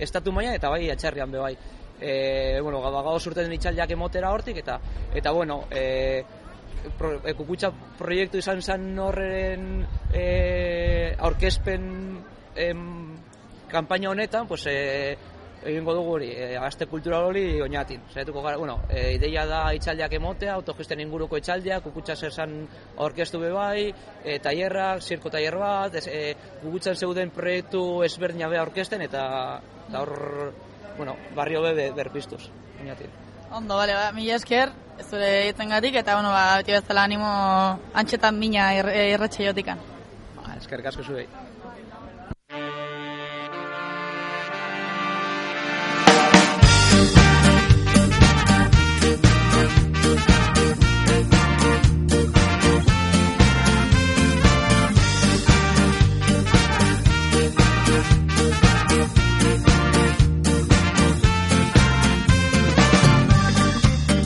estatu mailan eta bai atxerrian be bai e, bueno, gabagago zurten itxaldiak emotera hortik, eta, eta bueno, e, pro, e, kukutxa proiektu izan zen horren e, aurkezpen em, kampaina honetan, pues, e, egingo dugu hori, e, aste kultural hori oinatin. Saiatuko gara, bueno, e, ideia da itxaldiak emotea, autogesten inguruko itxaldiak, kukutsa zersan orkestu be bai, e, tailerrak, zirko tailer bat, ez, e, kukutzan zeuden proiektu ezberdina bea orkesten, eta, eta hor, bueno, barrio be be- berpiztuz, oinatin. Ondo, bale, ba, mila esker, zure hitzengatik eta, bueno, ba, beti bezala animo antxetan mina ir, irratxe jotikan. Ba, eskerrik asko zuei.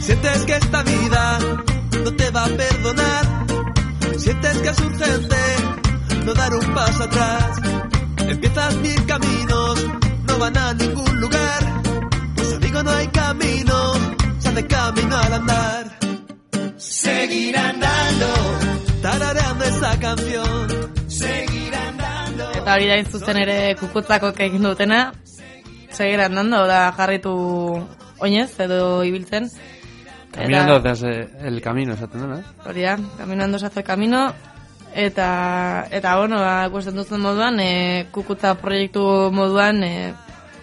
Sientes que esta vida no te va a perdonar. Sientes que es urgente no dar un paso atrás. Empiezas mil caminos, no van a ningún lugar. Pues amigo, no hay camino, se hace camino al andar. Seguir andando, tarareando esa canción. Seguir andando. Eta hori da hain zuzen ere kukutzako egin dutena, segir andando, da jarritu oinez edo ibiltzen. Caminando desde el camino, esaten dena. Hori da, caminando se hace camino. Eta, eta bueno, ba, ikusten duzen moduan, e, kukutza proiektu moduan e,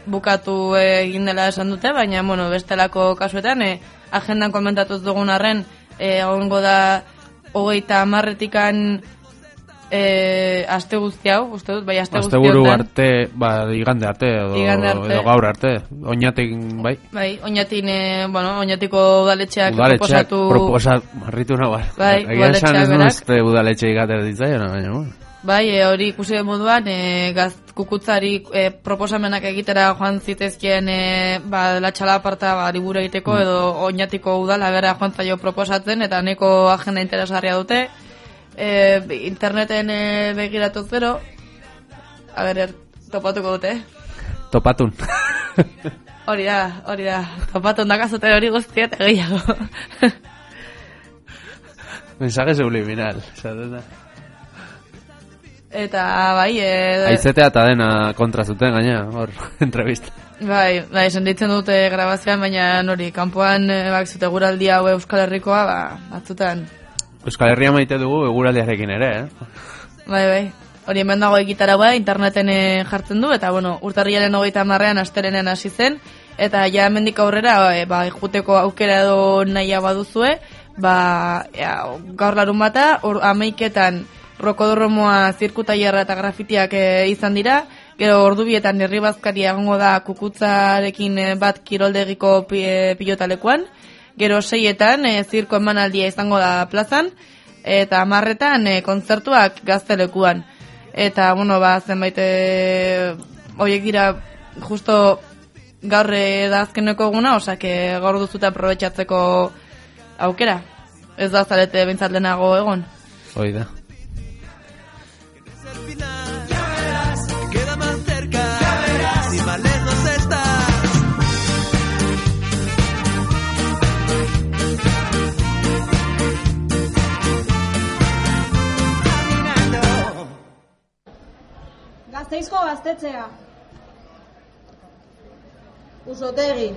bukatu egin dela esan dute, baina, bueno, bestelako kasuetan, e, agendan komentatuz dugun arren, e, egongo da hogeita amarretikan e, aste guzti hau, uste dut, bai aste guzti Asteburu arte, ba, igande arte, edo, Igande arte. edo gaur arte. Oinatik, bai. Bai, oinatin, e, bueno, oinatiko udaletxeak Udaletxeak proposatu... proposa, marritu nago. Bai, Egia esan ez nuzte udaletxe ikater ditzaion, baina, bueno. Bai, e, hori ikusi den moduan, e, gaz, kukutzari e, proposamenak egitera joan zitezkien e, ba, latxala aparta ba, liburu egiteko Mm. edo oinatiko udala bera joan zaio proposatzen eta neko agenda interesgarria dute. E, interneten e, begiratu zero, a ber, er, topatuko dute. Topatun. *laughs* Hori da, hori da, topatu ondakazuten hori guztia eta gehiago. *laughs* Mensaje subliminal, esaten da. eta bai, e, Aizetea eta dena kontra zuten gaina, hor, *laughs* entrevista. Bai, bai, senditzen dute grabazioan, baina nori, kanpoan e, bak zute guraldi hau Euskal Herrikoa, ba, batzutan, Euskal Herria maite dugu eguraldiarekin ere, eh? bai, bai. Hori hemen dago egitara bai, interneten eh, jartzen du, eta bueno, urtarriaren hogeita marrean astelenen hasi zen, eta ja hemendik aurrera, e, ba, ikuteko aukera edo nahia baduzue, ba, ja, gaur larun bata, or, ameiketan rokodorromoa zirkutaierra eta grafitiak e, izan dira, gero ordubietan herri bazkari egongo da kukutzarekin bat kiroldegiko pi, gero seietan e, zirko emanaldia izango da plazan, eta amarretan e, kontzertuak gaztelekuan. Eta, bueno, ba, zenbait e, horiek dira justo gaur e, da azkeneko eguna, osake gaur duzuta aprobetxatzeko aukera. Ez da zarete bintzat lehenago egon. Hoi da. Gazteizko gaztetxea. Usotegi.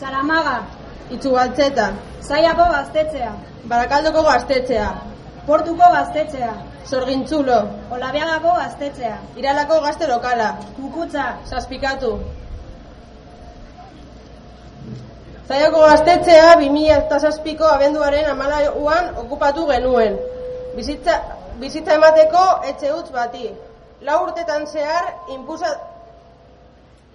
Zaramaga. Itxugaltzeta. Zaiako gaztetxea. Barakaldoko gaztetxea. Portuko gaztetxea. Sorgintzulo. Olabiagako gaztetxea. Iralako gazte lokala. Kukutza. Zazpikatu. Zaiako gaztetxea 2007ko abenduaren amalauan okupatu genuen. Bizitza, bizitza emateko etxe huts bati. Lau urtetan zehar inpusa,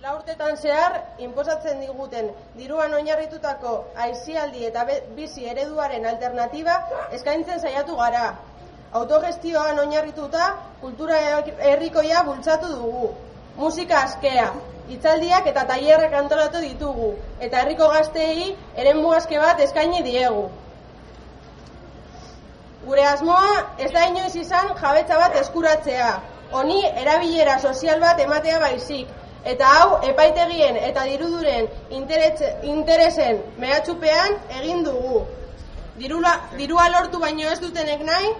lau urtetan zehar inposatzen diguten diruan oinarritutako aisialdi eta bizi ereduaren alternatiba eskaintzen saiatu gara. Autogestioan oinarrituta kultura herrikoia bultzatu dugu. Musika askea, hitzaldiak eta tailerrak antolatu ditugu eta herriko gazteei eremu aske bat eskaini diegu. Gure asmoa ez da inoiz izan jabetza bat eskuratzea, honi erabilera sozial bat ematea baizik, eta hau epaitegien eta diruduren interesen mehatxupean egin dugu. Dirula, dirua lortu baino ez dutenek nahi,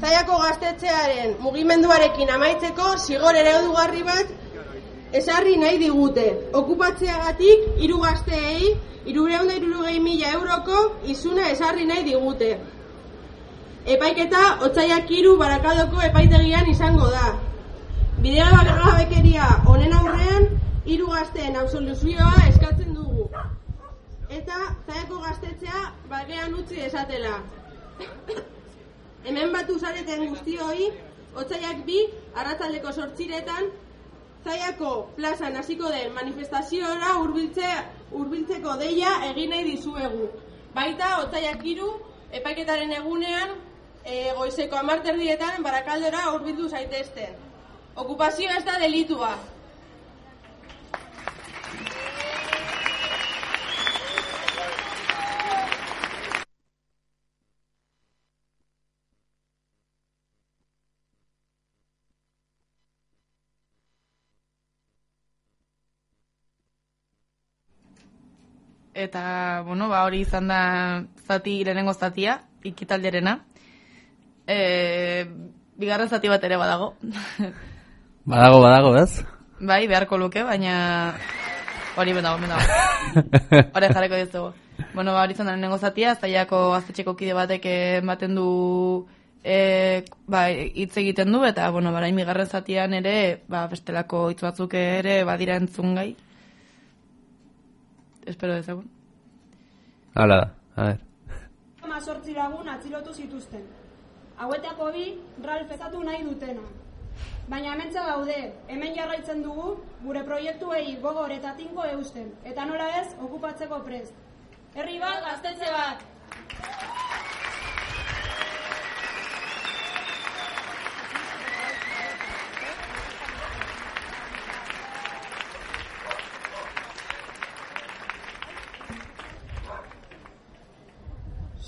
Zaiako gaztetxearen mugimenduarekin amaitzeko zigor eredugarri bat esarri nahi digute. Okupatzeagatik hiru gazteei irureun da irurogei mila euroko izuna esarri nahi digute. Epaiketa otzaiak hiru barakaldoko epaitegian izango da. Bidea honen aurrean hiru gazteen absoluzioa eskatzen dugu. Eta zaiako gaztetzea bagean utzi esatela. Hemen batu zareten guztioi, otzaiak bi, arratzaldeko sortziretan, zaiako plazan hasiko den manifestaziora hurbiltze, hurbiltzeko deia egin nahi dizuegu. Baita, otzaiak hiru epaiketaren egunean, e, goizeko amarterdietan barakaldora hurbildu zaitezten. Okupazioa ez da delitua. Eta, bueno, ba, hori izan da zati, lehenengo zatia, ikitalderena. E, bigarren zati bat ere badago. Badago, badago, ez? bai, beharko luke, baina hori bendago, bendago. *laughs* Hore jarreko dizugu. Bueno, ba, hori izan da lehenengo zatia, zaiako gaztetxeko kide batek ematen du e, ba, hitz egiten du, eta, bueno, barain bigarren zatian ere, ba, bestelako hitz batzuk ere badira entzun gai. Espero dezagun. Hala da, a ver. Ama sortzi lagun atzilotu zituzten. Hauetako bi, Ralf ezatu nahi dutena. Baina hementza gaude, hemen jarraitzen dugu, gure proiektuei gogor eta tinko eusten, eta nola ez, okupatzeko prest. Herri bat, gaztetxe bat!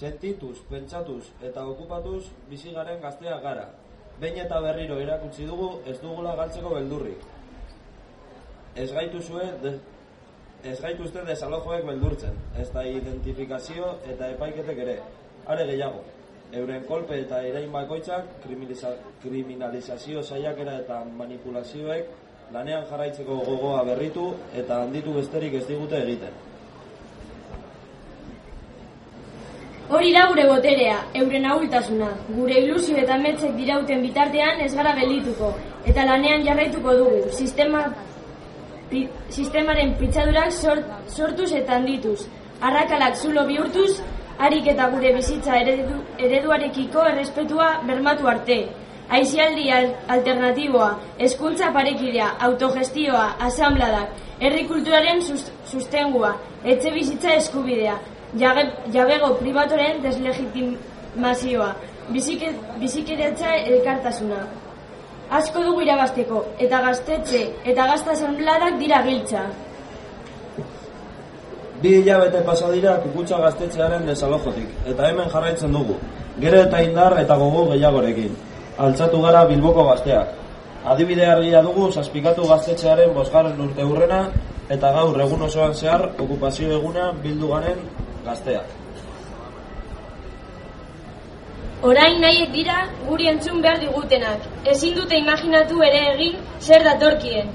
Sentituz, pentsatuz eta okupatuz bizi garen gazteak gara. Behin eta berriro erakutsi dugu ez dugula galtzeko beldurrik. Ez gaituzue de, ez gaituzte desalojoek beldurtzen, ez da identifikazio eta epaiketek ere. Are gehiago, euren kolpe eta irain bakoitzak kriminaliza, kriminalizazio saiakera eta manipulazioek lanean jarraitzeko gogoa berritu eta handitu besterik ez digute egiten. Hori da gure boterea, euren ahultasuna. Gure ilusio eta metzek dirauten bitartean ez gara geldituko. Eta lanean jarraituko dugu. Sistema, pi, sistemaren pitzadurak sort, sortuz eta handituz. Arrakalak zulo bihurtuz, harik eta gure bizitza eredu, ereduarekiko errespetua bermatu arte. Aizialdi al- alternatiboa, hezkuntza parekidea, autogestioa, asambladak, herri kulturaren sus, sustengua, etxe bizitza eskubidea, jabego pribatoren deslegitimazioa, bizike, bizikiretza elkartasuna. Asko dugu irabasteko, eta gaztetxe eta gazta asambladak dira giltza. Bi hilabete pasa dira kukutsa gaztetxearen desalojotik, eta hemen jarraitzen dugu. Gero eta indar eta gogo gehiagorekin. Altzatu gara Bilboko gazteak. Adibide argia dugu zazpikatu gaztetxearen bosgarren urte hurrena, eta gaur egun osoan zehar okupazio eguna bildu garen gazteak. Orain nahiek dira guri entzun behar digutenak. Ezin dute imaginatu ere egin zer datorkien.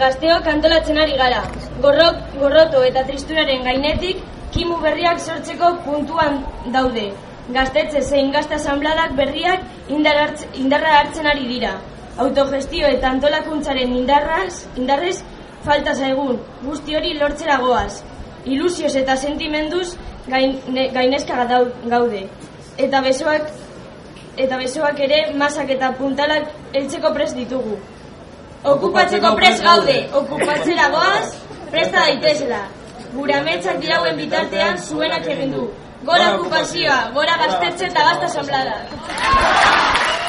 Gazteok antolatzen ari gara. Gorrok, gorroto eta tristuraren gainetik kimu berriak sortzeko puntuan daude. Gaztetxe zein gazta asambladak berriak indarra hartzen ari dira. Autogestio eta antolakuntzaren indarraz, indarrez falta zaigun. Guzti hori lortzera goaz. Ilusioz eta sentimenduz gain, ne- gainezka gaude. Eta besoak eta besoak ere masak eta puntalak heltzeko prest ditugu. Okupatzeko prest gaude, okupatzera goaz, presta daitezela. Gure ametsak dirauen bitartean zuenak egin du. Gora okupazioa, gora gaztetxe eta gazta asamblada.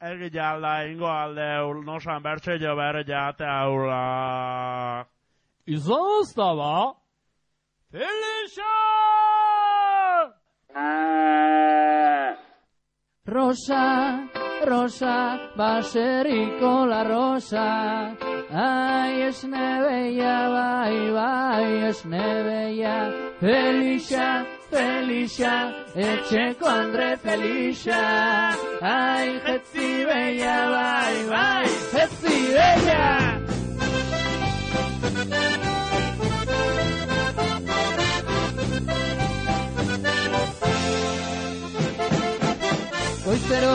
egitea alda ingo alde ul, nosan bertxe jo aula. Izozta ba? Felixa! Rosa, rosa, baseriko la rosa, ai esne beia, bai, bai, esne beia, Felixa, Felixa, etxeko Andre Felixa. Ai, jetzi beia, bai, bai, jetzi beia. Goizero,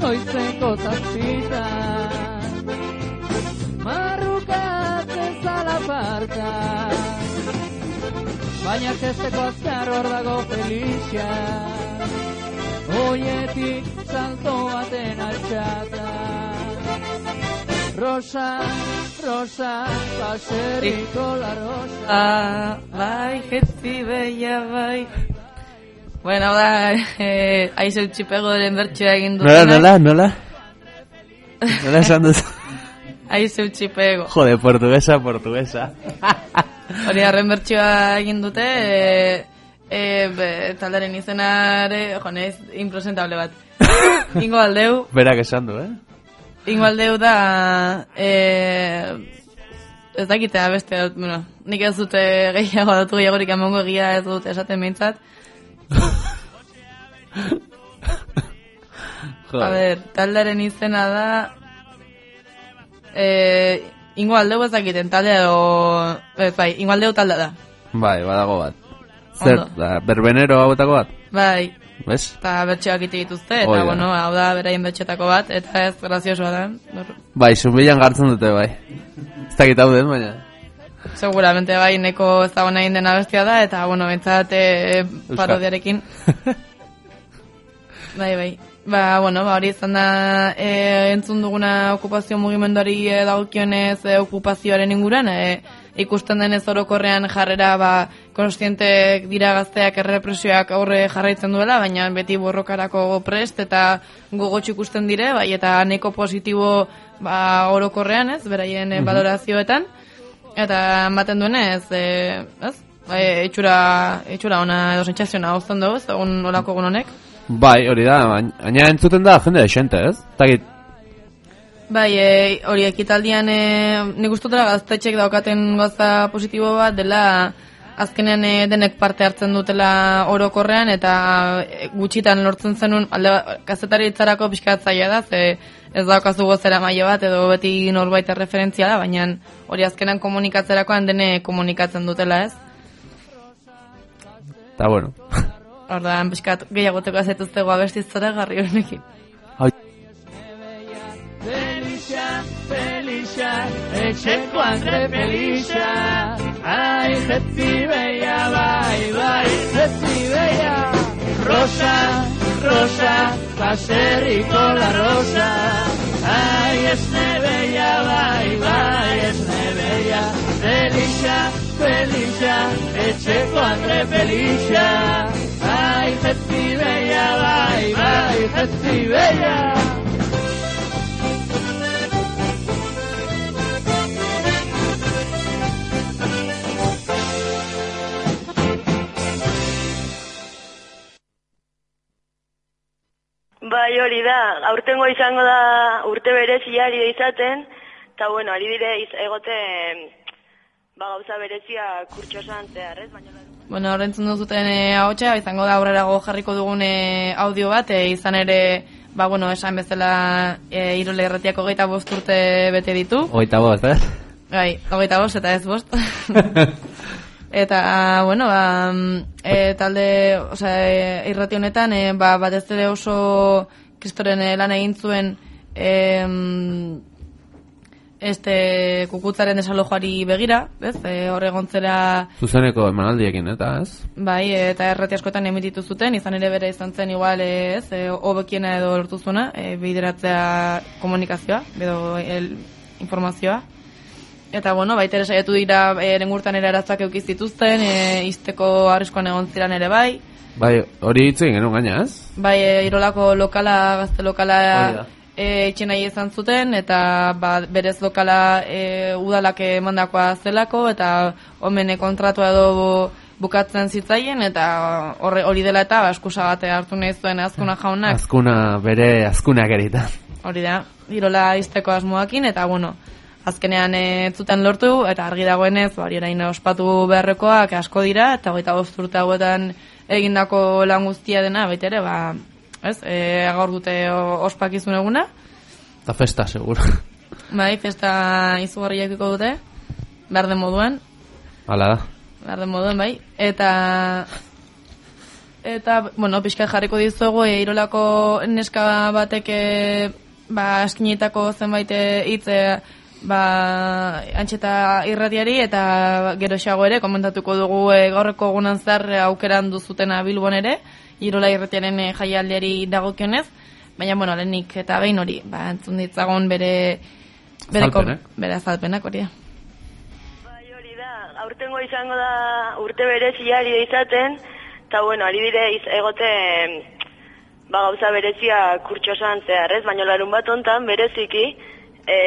goizeko zazpita Marrukatzen zala parta Baina kesteko azkar hor dago Felicia Oietik salto baten altxata Rosa, rosa, baseriko la rosa Ah, bai, jetzi beia, bai. Bueno, da, eh, aizu txipegoren bertxoa egin Nola, dutenak. nola, nola? Nola esan duz? Aizu txipego. Jode, portuguesa, portuguesa. *laughs* Hori arren bertxoa egin dute, e, e, be, taldaren izenare, jo, naiz, impresentable bat. *laughs* Ingo aldeu, Berak esan du, eh? ingo aldeu da, e, ez dakitea beste, bueno, nik ez dute gehiago datu gehiagorik emongo egia ez dute esaten behintzat. *laughs* A ber, taldaren izena da, e, ingo aldeu ez dakiten taldea edo, ez bai, ingo aldeu taldea da. Bai, badago bat. Zer, Ondo. da, berbenero hauetako bat? Bai, Bez? eta bertxoak ite dituzte, eta da. bueno, hau da beraien bertxetako bat, eta ez graziosoa da. Bai, zumbilan gartzen dute, bai. Ez dakit hau den, baina. Seguramente bai neko ezaguna egin dena bestia da, eta bueno, bentsat e, parodiarekin. *laughs* bai, bai. Ba, bueno, ba, hori izan da e, entzun duguna okupazio mugimenduari e, dagokionez e, okupazioaren inguran, e, ikusten denez orokorrean jarrera ba, konstientek dira gazteak errepresioak aurre jarraitzen duela, baina beti borrokarako prest eta gogotxo ikusten dire, bai, eta neko positibo ba, orokorrean ez, beraien e, Mhm. valorazioetan, eta ematen duenez, e, ez? E, itxura, itxura ona edo sentsazioa uzten dugu, ez, olako honek. Bai, hori da, baina entzuten da jende desente, ez? Takit, Bai, e, hori ekitaldian e, nik ustutela gaztetxek daukaten gauza positibo bat dela azkenean e, denek parte hartzen dutela orokorrean eta e, gutxitan lortzen zenun alde ba- kazetaritzarako pixkatzaia da ze ez daukazu gozera maila bat edo beti norbait referentzia da baina hori azkenan komunikatzerakoan dene komunikatzen dutela ez eta bueno. *laughs* Ordan pixkat gehiagoteko azetuztego abestitzara garri honekin Ai. Felixa, Felixa, etxeko Andre Felixa. Ai, jetzi beia, bai, bai, jetzi beia. Rosa, Rosa, baserriko la rosa. Ai, esne beia, bai, bai, esne beia. Felixa, Felixa, etxeko Andre Felixa. Ai, jetzi beia, bai, bai, jetzi beia. Bai, hori da. Aurtengo izango da urte berezia ari izaten, eta bueno, ari dire egoten ba gauza berezia kurtsosan zehar, ez? Baina Bueno, horrentzun duzuten e, ahotsa, izango da aurrerago jarriko dugun e, audio bat, e, izan ere, ba, bueno, esan bezala e, irole erratiako geita bost urte bete ditu. Oita bost, eh? Bai, hogeita bost eta ez bost. *laughs* eta, bueno, ba, e, talde, osea, e, irrati honetan, e, ba, batez ere oso kristoren lan egin zuen e, mm, este kukutzaren desalojoari begira, ez? E, hor egontzera Zuzeneko emanaldiekin, eta ez? Bai, eta errati askotan emititu zuten, izan ere bere izan zen igual, eh, ez, e, hobekiena edo lortu zuena, e, bideratzea komunikazioa, edo el, informazioa. Eta, bueno, baita ere saiatu dira, e, lengurtan ere aratzak eukiz dituzten, e, izteko arriskoan egon ziren ere bai. Bai, hori hitz egin genuen gaina, ez? Bai, e, irolako lokala, gazte lokala. E, itxe nahi izan zuten, eta ba, berez lokala e, udalak emandakoa zelako, eta homene kontratua edo bukatzen zitzaien eta horre hori dela eta ba, eskusa bate hartu nahi zuen azkuna jaunak Azkuna, bere azkunak erita. hori da, girola izteko asmoakin eta bueno, azkenean eh, ez zuten lortu eta argi dagoenez ba, hori orain ospatu beharrekoak asko dira eta hogeita bost urte hauetan egindako lan guztia dena baita ere ba, ez, e, gaur dute ospakizun eguna Eta festa, seguro. *laughs* bai, festa izugarriakiko dute behar den moduan Hala da. behar den moduan, bai. Eta, eta bueno, pixka jarriko dizugu, e, irolako neska batek, e, ba, eskinitako zenbait e, hitz, e, ba, antxeta irratiari, eta gero xago ere, komentatuko dugu e, gaurreko egunan zehar e, aukeran duzutena bilbon ere, irola irratiaren e, jaialdiari dagokionez, baina, bueno, lehenik eta behin hori, ba, entzun ditzagon bere, bere, Azalpenak. bere azalpenak hori da. aurtengo izango da urte berezia ari da izaten, eta bueno, ari dire iz, egote ba gauza berezia kurtsosan zehar, ez? Baina larun bat hontan bereziki e,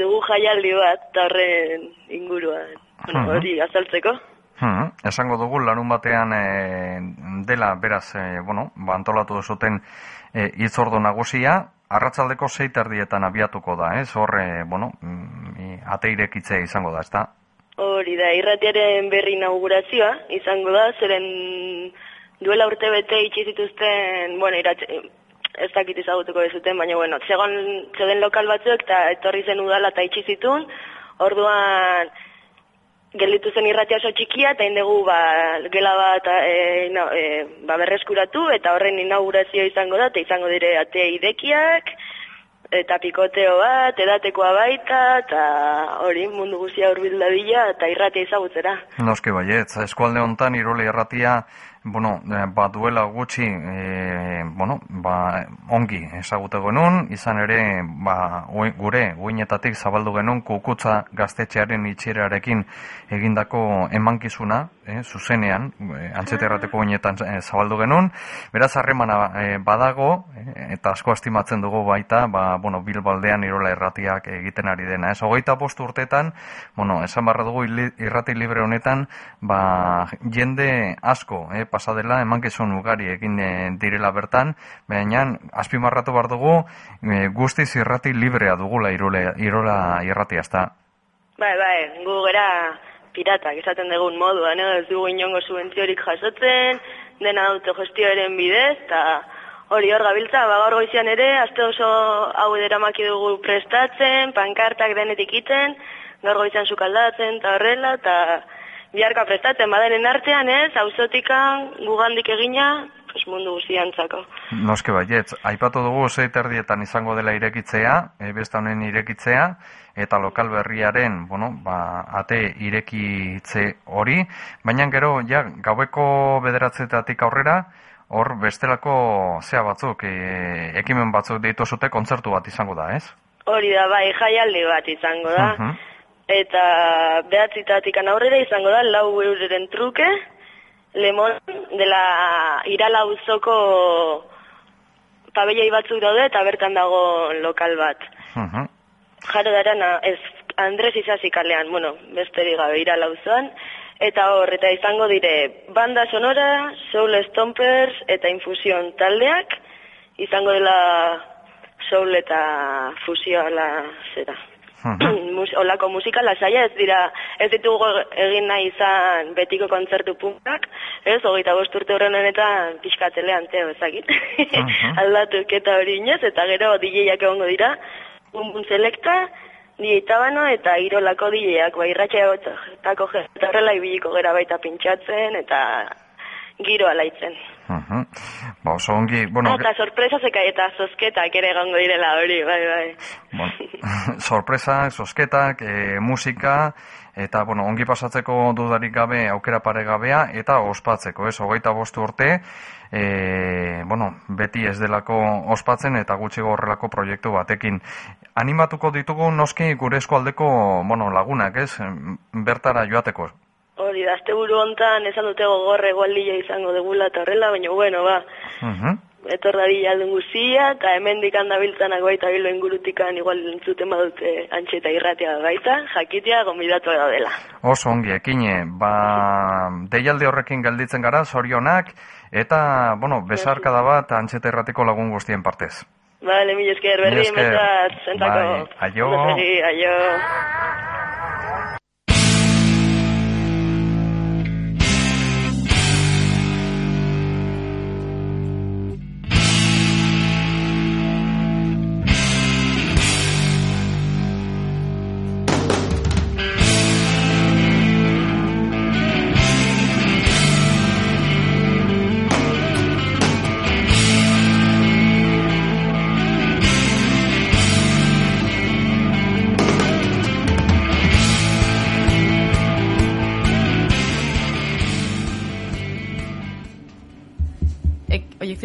dugu jaialdi bat, eta horren inguruan, bueno, hori azaltzeko. Hmm, esango dugu larun batean e, dela beraz, e, bueno, ba, antolatu zuten e, itzordo nagusia, arratzaldeko sei terdietan abiatuko da, ez? Hor, e, bueno, mm, i- ate irekitzea izango da, ezta? Hori da, irratiaren berri inaugurazioa izango da, zeren duela urte bete itxi zituzten, bueno, irat, ez dakit izagutuko bezuten, baina bueno, zegoen, zeuden lokal batzuk eta etorri zen udala eta itxi zitun, orduan gelditu zen irratia oso txikia eta indegu ba, gela bat e, no, e, ba, berreskuratu eta horren inaugurazioa izango da, eta izango dire atea idekiak, eta pikoteo bat, edatekoa baita, eta hori mundu guzia hurbil dadila eta irratia ezagutzera. Noski baietz, eskualde hontan irole erratia, bueno, eh, ba duela gutxi, e, bueno, ba ongi ezagute genuen, izan ere, ba gure uinetatik zabaldu genuen kukutza gaztetxearen itxerarekin egindako emankizuna, eh, zuzenean, e, antzeterrateko uinetan eh, zabaldu genuen, beraz harremana eh, badago, eh, eta asko estimatzen dugu baita, ba, bueno, bilbaldean irola erratiak egiten ari dena, ez, hogeita bost urtetan, bueno, esan barra dugu irrati libre honetan, ba, jende asko, eh, pasadela, emankizun ugari egin eh, direla bertan, baina azpimarratu bar dugu, eh, guztiz irrati librea dugula irole, irola irratia, ezta? Bai, bai, gu gera piratak esaten dugun moduan, no? ez dugu inongo subentziorik jasotzen, dena autogestioaren bidez, eta hori hor gabiltza, ba, gaur goizian ere, aste oso hau ederamaki dugu prestatzen, pankartak denetik iten, gaur goizian sukaldatzen, eta horrela, eta biharka prestatzen, badenen artean ez, auzotikan gugandik egina, pues mundu guztiantzako. Noske baietz, aipatu dugu zei izango dela irekitzea, e, beste honen irekitzea, eta lokal berriaren, bueno, ba, ate irekitze hori, baina gero, ja, gaueko bederatzetatik aurrera, hor bestelako zea batzuk, e, ekimen batzuk deitu zute kontzertu bat izango da, ez? Hori da, bai, jaialdi bat izango da. Mhm. Eta behatzitatik aurrera izango da, lau eureren truke, lemon dela irala auzoko pabelloi batzuk daude eta bertan dago lokal bat. Mhm. Jaro darana, ez Andres Isasi kalean, bueno, besterik gabe irala auzoan, eta hor, eta izango dire, banda sonora, soul stompers eta infusion taldeak, izango dela soul eta fusioa la zera. *clears throat* Mus, olako musika lasaia ez dira ez ditugu egin nahi izan betiko kontzertu punkak ez hogeita bost urte horren honetan pixkatelean teo ezagit *laughs* aldatu eta hori inez eta gero DJak egongo dira bum bum selekta DJ Tabano eta irolako DJak bai irratxeako eta horrela ibiliko gera baita pintxatzen eta giro alaitzen Mhm. Ba, oso ongi, bueno, Ah, eta sorpresa zeka eta zozketak ere egongo direla hori bai bai bueno, *laughs* sorpresak, sosketak, e, musika, eta, bueno, ongi pasatzeko dudarik gabe, aukera paregabea, eta ospatzeko, ez, hogeita bostu urte, e, bueno, beti ez delako ospatzen, eta gutxi horrelako proiektu batekin. Animatuko ditugu noski gure eskualdeko, bueno, lagunak, ez, bertara joateko. Hori da, asteburu hontan esan dute gogorre egualdia izango degula eta horrela, baina bueno, ba, Mhm. etorra aldun guzia, eta hemen dikan dabiltzanak baita bilo ingurutikan igual entzuten badute antxeta irratia baita, jakitea gombidatu da dela. Oso ongi, ekine, ba, deialdi horrekin gelditzen gara, zorionak, eta, bueno, besarkada bat antxeta erratiko lagun guztien partez. Vale, mil esker, berri, Mila esker. metzat, zentako. Bai, aio. Aio.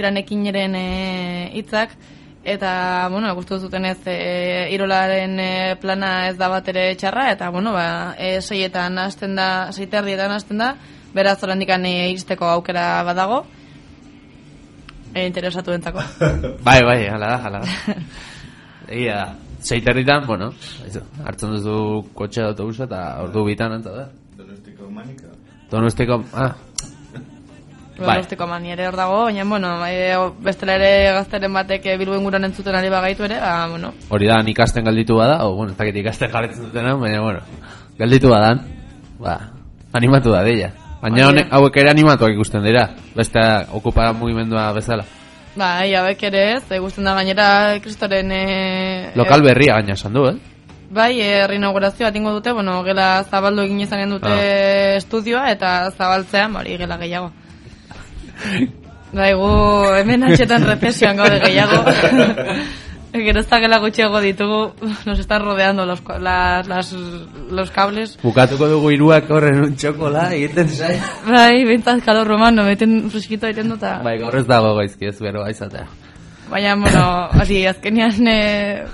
Ziren ekineren e, hitzak eta, bueno, gustu zuten ez e, irolaren e, plana ez da bat ere txarra, eta, bueno, ba, e, seietan hasten da, seiterdietan hasten da, beraz orandikan e, iristeko aukera badago, e, interesatu entzako. *laughs* Bai, bai, hala da, hala da. *laughs* Egia da. Seiterritan, bueno, hartzen duzu kotxe autobusa eta ordu bitan antza da. Donostiko manika. Donostiko, ah, Bai. Bai. mani ere hor dago, baina, bueno, e, bestela ere gazteren batek e, bilbo inguruan entzuten ari bagaitu ere, ba, bueno, hori da, ikasten galditu bada, o, bueno, ez dakit ikasten jarretzen dutena, baina, bueno, galditu badan, ba, animatu da, deia. Baina Bai. honek, hauek ere animatuak ikusten dira, beste okupa mugimendua bezala. Ba, ia hauek ere ez, e, guztien da gainera kristoren... E, Lokal berria gaina esan du, eh? Bai, e, reinaugurazioa tingo dute, bueno, gela zabaldu egin izan dute Ah. estudioa, eta zabaltzean, hori gela gehiago. Bai, gu hemen atxetan represioan gaude gehiago. *laughs* Gero ez da gela gutxiago ditugu, nos están rodeando los, co- las, las, los cables. Bukatuko dugu iruak horren un txokola, egiten zai. Bai, bintzat kalor romano, meten freskito egiten dut. Bai, gaur ez dago gaizki ez bero aizatea. Baina, bueno, hori, azkenean e,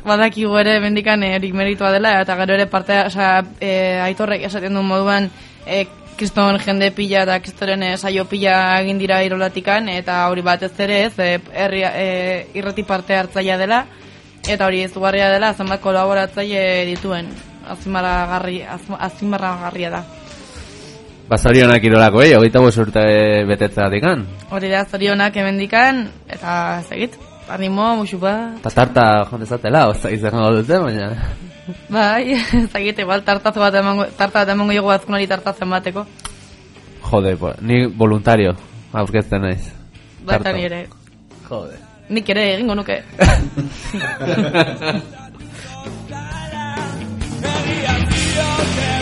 badakigu ere mendikan erik meritua dela, eta gero ere parte, osea, e, aitorrek esaten du moduan, e, kriston jende pila eta kristoren e, saio pila egin dira irolatikan, eta hori batez ere ez, e, herri, e, irrati parte hartzaia dela, eta hori izugarria dela, zenbat kolaboratzaile dituen, azimaragarri, azim- azimaragarria da. Bazarionak irolako, eh? Hogeita bost urte betetzea dikan. Hori da, zorionak hemendikan, eta segit, animo, musu bat. Eta tarta joan dezatela, ozta izango dute, baina... Bai, *laughs* ezagite, bal, tartazo bat emango, tarta bat emango dugu azkunari tartatzen bateko. Jode, bo, ni voluntario, aurkezten naiz. Bata ni ere. Jode. Nik ere egingo nuke. Egia *laughs* *laughs*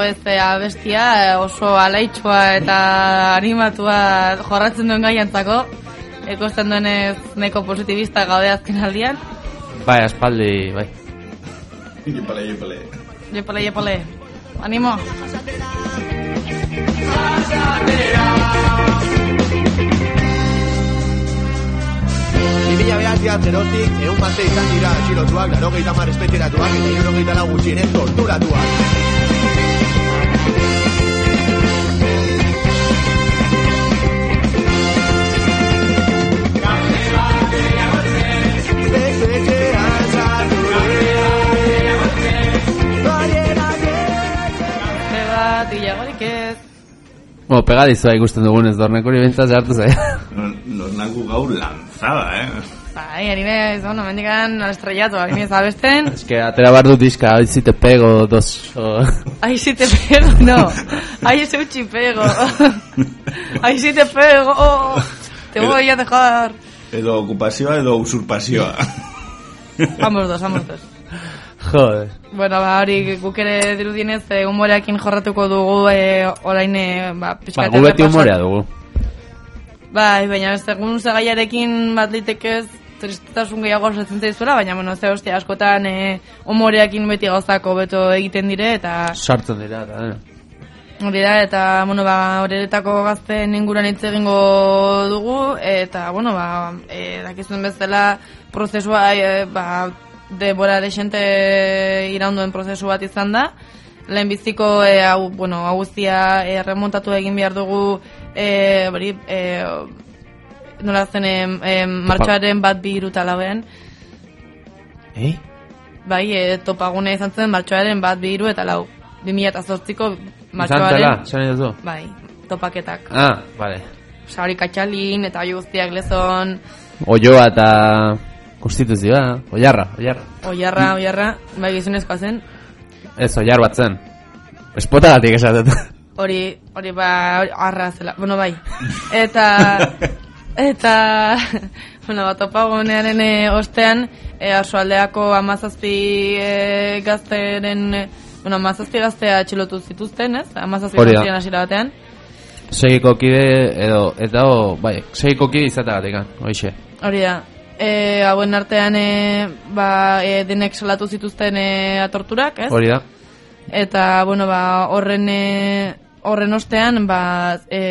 ez eh, abestia, eh, oso alaitxua eta animatua jorratzen duen gaiantzako, ekosten duenez neko positibista gaude azken aldian. Bai, aspaldi, bai. Jepale, jepale. Jepale, jepale. Animo. Mila behatzian zerotik, egun bate izan dira atxilotuak, laro gehieta mar espetxeratuak, eta hiru gehieta lau gutxienez torturatuak. O pegadizu ikusten dugunez, dornek hori bintzat hartu zai. Dornaku gaur lanzada, eh? Bai, harine, ez bueno, mendikan estrellatu, harine ez abesten. Es que atera bar dut diska, ahí si te pego, dos... O... Ahí si te pego, no. Ahí ese uchi pego. Ahí si te pego, oh, oh, te edo, voy a dejar. Edo okupazioa, edo usurpazioa. ambos dos, ambos dos. Joder. Bueno, ba, hori guk ere dirudienez e, humoreakin jorratuko dugu e, orain e, ba, Ba, pixkat gu beti humorea dugu. Bai, baina segun zegaiarekin bat litekez tristetasun gehiago osatzen zaizuela, baina bueno, ze hostia askotan e, humoreakin beti gauzako beto egiten dire eta Sartzen dira, eta, hori da eta bueno, ba horetako gazten inguruan hitz egingo dugu eta bueno, ba e, dakizuen bezala prozesua e, ba denbora desente iraunduen prozesu bat izan da. Lehenbiziko e, hau, bueno, hau guztia e, remontatu egin behar dugu e, hori, e, nola zen e, e, martxoaren bat bi iruta lauean. Eh? Bai, e, topagune izan zen martxoaren bat bi iru eta lau. 2008ko Izan martxoaren... zela, zan duzu? Bai, topaketak. Ah, vale. Osa hori katxalin eta guztiak lezon, Oioa eta konstituzioa, oiarra, oiarra. oiarra, oiarra, bai gizonezkoa zen. Ez, oiar bat zen. Espotagatik esatet. Hori, hori ba, hori arra zela, bueno bai. *laughs* Eta, eta, bueno, bat topagunearen e, ostean, e, asoaldeako amazazpi e, gazteren, e, bueno, amazazpi gaztea atxilotu zituzten, ez? Amazazpi Hori gaztean hasiera batean. Segiko kide, edo, eta o, bai, segiko kide izatagatik, hoixe. Hori da. E, hauen artean e, ba, e, denek salatu zituzten e, atorturak, ez? Hori da. Eta, bueno, ba, horren e, horren ostean, ba, e,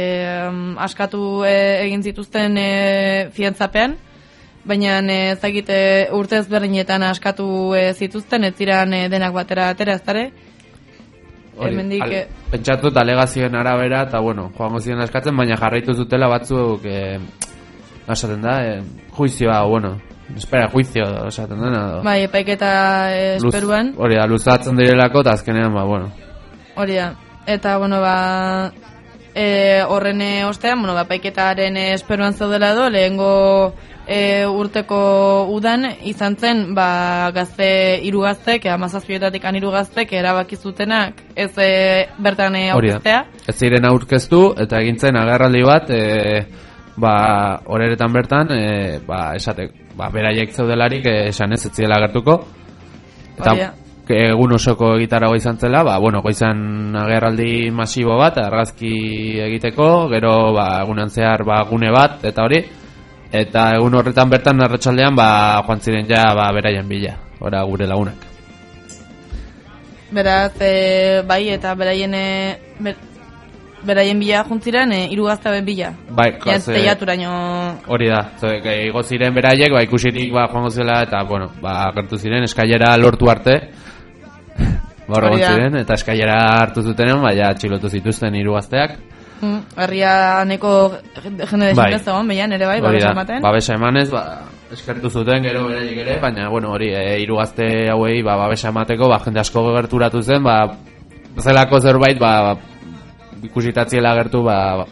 askatu e, egin zituzten e, fiantzapean, baina e, ezagite urte ezberdinetan askatu e, zituzten, ez ziren e, denak batera atera ez dara. Hemendik, al- e, pentsatu eta alegazioen arabera, eta bueno, joango ziren askatzen, baina jarraitu zutela batzuk, eh, esaten da, eh, juizioa, bueno, espera, juizio, esaten dena. edo. bai, epaiketa e, Luz- esperuan. Hori da, luzatzen direlako, eta azkenean, ba, bueno. Hori da. Eta, bueno, ba, e, horren e, ostean, bueno, ba, paiketaren e, esperoan zaudela edo, lehengo e, urteko udan izan zen, ba, gazte, hiru gaztek, amazazpioetatik hiru gaztek, erabaki zutenak, ez e, bertan e, aurkeztea. Ez ziren aurkeztu, eta egintzen agerraldi bat, e, ba, horeretan bertan, e, ba, esatek, ba, beraiek zeudelarik e, esan ez, zirela agertuko. Eta egun osoko gitarago izan zela, ba, bueno, goizan agerraldi masibo bat, argazki egiteko, gero, ba, egunan zehar, ba, gune bat, eta hori, eta egun horretan bertan arratsaldean ba, joan ziren ja, ba, beraien bila, ora gure lagunak. Beraz, e, bai, eta beraien, e, ber, beraien bila juntziren, e, hiru gazte hauen bila. Bai, ze- teiaturaino Hori da, zoe, que igo ziren beraiek, ba, ikusirik ba, joango zela, eta, bueno, ba, agertu ziren, eskailera lortu arte, *laughs* hor ziren, eta eskailera hartu zutenen, ba, ja, txilotu zituzten hiru gazteak. Mm, herria neko jende Bai. egon, behian ere bai, babesa ematen. babesa emanez, ba, eskertu zuten gero beraiek ere, baina, bueno, hori, e, hiru gazte hauei, ba, babesa emateko, ba, jende asko gerturatu zen, ba, zelako zerbait, ba, ikusitatziela gertu, ba,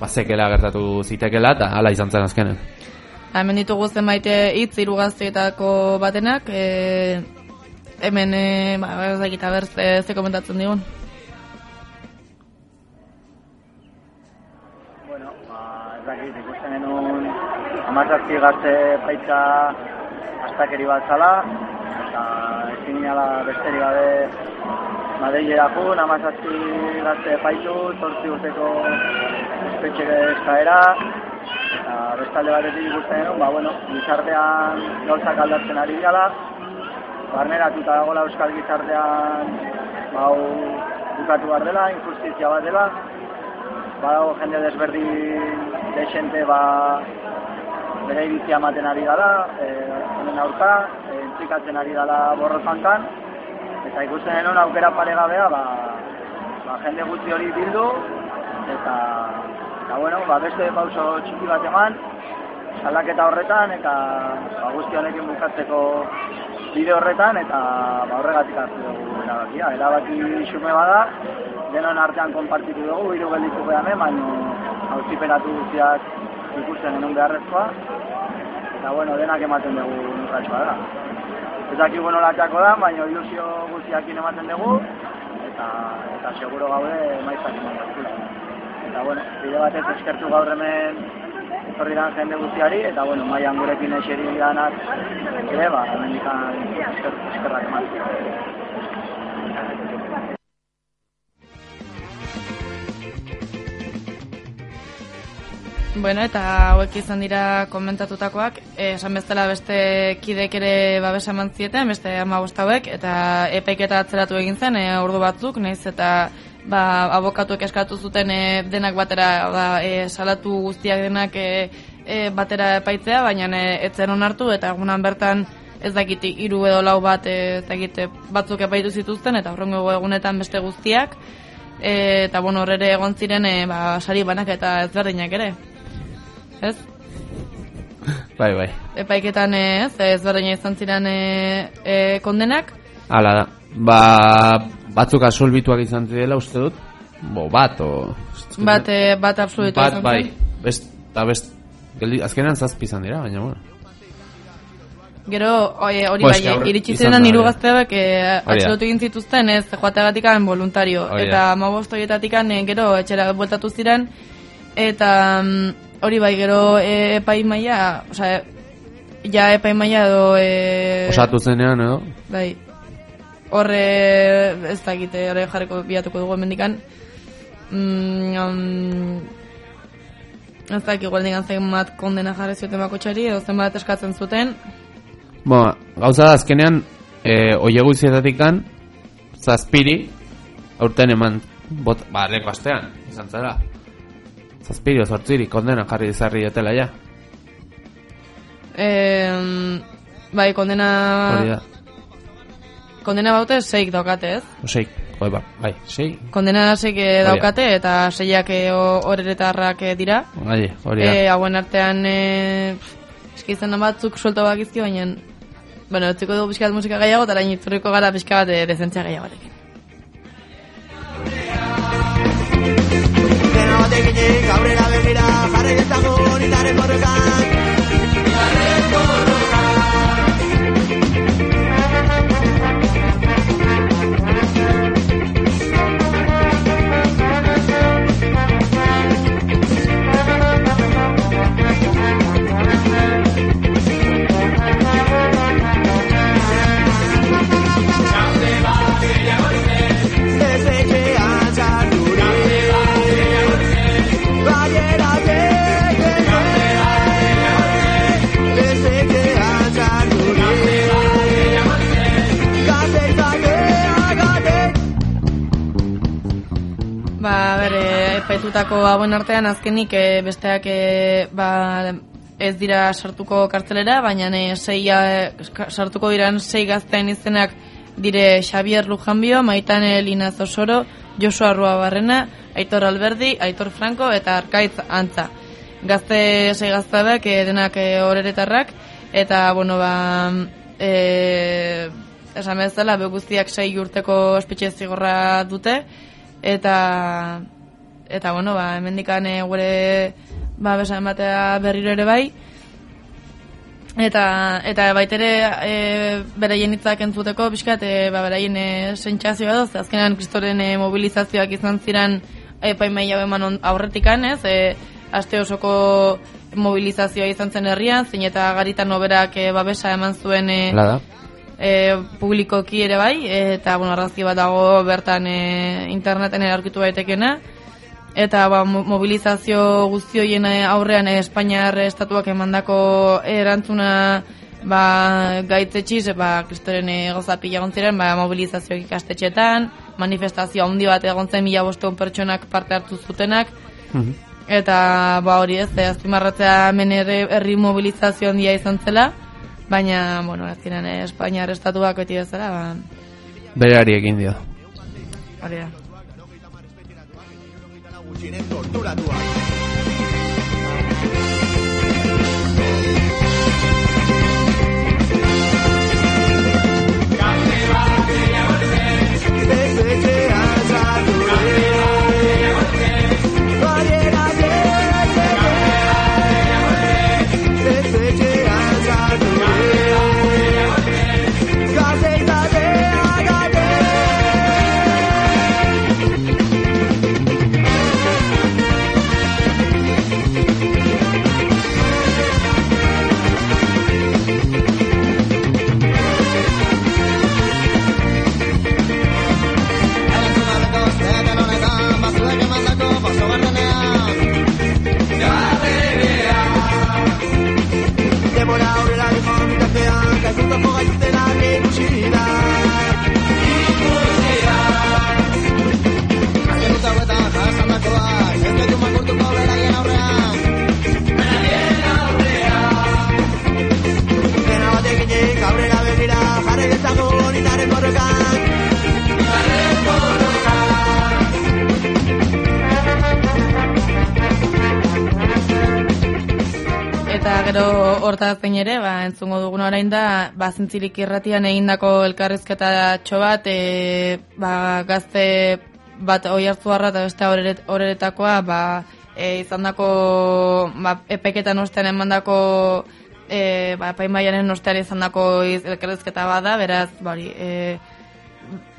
ba, zekela gertatu zitekela, eta hala izan zen azkenen. Hemen ditugu zenbait eh, hitz hiru gazteetako batenak, e, hemen e, ba, ez dakit aber ze, ze komentatzen digun. Bueno, ba, ez dakit, ikusten genuen amazazpi gazte paitza astakeri bat zala, eta ezin ginala besterik gabe Madeilera jun, amazazpi gazte epaitu, zortzi urteko espetxe eskaera, eta bestalde batetik ikusten genuen, ba, bueno, gizartean gauzak aldatzen ari dira, barneratuta dagoela euskal gizartean, ba, hau bukatu behar dela, injustizia bat dela, badago jende desberdin desente, ba, bere iritzia ematen ari dela, e, honen aurka, e, entzikatzen ari dela borrotantan, eta ikusten genuen aukera paregabea, ba, ba, jende gutxi hori bildu, eta, eta bueno, ba, beste pauso txiki bat eman, salaketa horretan, eta ba, guzti honekin bukatzeko bide horretan, eta ba, horregatik hartu dugu erabakia. Erabaki xume bada, denon artean konpartitu dugu, hiru gelditu behan baino hauzipenatu guztiak ikusten genuen beharrezkoa, eta bueno, denak ematen dugu nurratxoa da. Ez dakigu nolatako da, baina ilusio guztiakin ematen dugu, eta, eta seguro gaude maizak dut. Eta bueno, bide batez eskertu gaur hemen etorri dan jende guztiari, eta bueno, maian gurekin eseri danak, ere, ba, hemen ikan esker, eskerrak eman. Bueno, eta hauek izan dira komentatutakoak, eh, esan bezala beste kidek ere babesa eman zieten, beste ama hauek, eta epaiketa atzeratu egin zen, e, ordu batzuk, naiz eta ba, abokatuek eskatu zuten e, denak batera, da, e, salatu guztiak denak e, e, batera epaitzea, baina e, etzen onartu, eta egunan bertan ez dakit hiru edo lau bat ez dakit batzuk epaitu zituzten, eta horrengo egunetan beste guztiak, e, eta bueno, horre egon ziren e, ba, sari banak eta ezberdinak ere. Ez? Bai, bai. Epaiketan eh, ez, ez berdina izan ziren e, e, kondenak. Hala da. Ba, batzuk asolbituak izan zirela uste dut. Bo, bat, o... Bat, e, bat absolutu Bat, izan bai. Best, eta best, geldi, azkenean zazpi izan dira, baina bueno. Gero, hori bai, iritsi izan ziren da, hiru gazteak e, atxilotu egin zituzten ez joateagatikan voluntario. Hori da. Eta e, gero etxera bueltatu ziren, eta mm, hori bai, gero e, epaimaia, osea, ja epaimaia edo... E, Osatu zenean, edo? Bai. Horre, ez dakite, horre jarriko bilatuko dugu emendikan. Mm, um, ez dakik igual digan zenbat kondena jarri zuten bakotxari, edo zenbat eskatzen zuten. Bo, gauza da azkenean, e, oie guzietatikan, zazpiri, aurten eman, bot, ba, leko astean, izan zara. Zazpiri, zortziri, kondena jarri izarri jotela, ja. E, bai, kondena... Hori da. Kondena baute seik daukate, ez? Sei, bai, bai, bai, sei. Kondena seik eh, daukate eta seiak eh, ho- horeretarrak eh, dira. Bai, hori da. E, hauen artean e, eski izan batzuk suelto bakizki, baina bueno, utziko dugu pixka bat musika gehiago, eta orain itzurriko gara pixka bat e, dezentzia gehiagorekin. Jarri dezagun indarren borrokan Desetxean epaitutako hauen artean azkenik e, besteak e, ba, ez dira sartuko kartzelera, baina e, sei, sartuko diran sei gazteen izenak dire Xavier Lujanbio, Maitane Linaz Osoro, Josu Arrua Barrena, Aitor Alberdi, Aitor Franco eta Arkaitz Antza. Gazte sei gaztabek e, denak e, horeretarrak, eta, bueno, ba, e, esan bezala, be guztiak sei urteko espetxe zigorra dute, eta eta bueno, ba, hemendikan e, gure ba, besan batea berriro ere bai, Eta, eta baitere e, beraien hitzak entzuteko pixkat, e, ba, beraien e, sentsazioa doz, azkenean kristoren e, mobilizazioak izan ziren epaimei hau eman aurretikan, ez? E, aste osoko mobilizazioa izan zen herrian, zein eta garitan oberak e, babesa eman zuen e, e, publikoki ere bai, eta bueno, argazki bat dago bertan e, interneten ere aurkitu daitekena. Eta ba, mo- mobilizazio guztioien aurrean e, Espainiar estatuak emandako erantzuna ba, gaitzetxiz, ba, kristoren e, gozapila egon ziren, ba, mobilizazioak ikastetxetan, manifestazio handi bat egon zen mila bosteun pertsonak parte hartu zutenak, eta ba, hori ez, azpimarratzea hemen herri, mobilizazio handia izan zela, baina, bueno, azkenean e, Espainiar estatuak beti bezala, ba, Berari egin dio. hori da. Gutxienen torturatuak. Hortaz gain ere, ba, entzungo dugun orain da, ba, zintzilik irratian egindako elkarrizketa bat, e, ba, gazte bat oi hartzu eta beste horret- horretakoa, ba, e, izan dako, ba, epeketan ostean emandako, e, ba, epaimaianen ostean izan dako elkarrizketa bada, beraz, bari, e,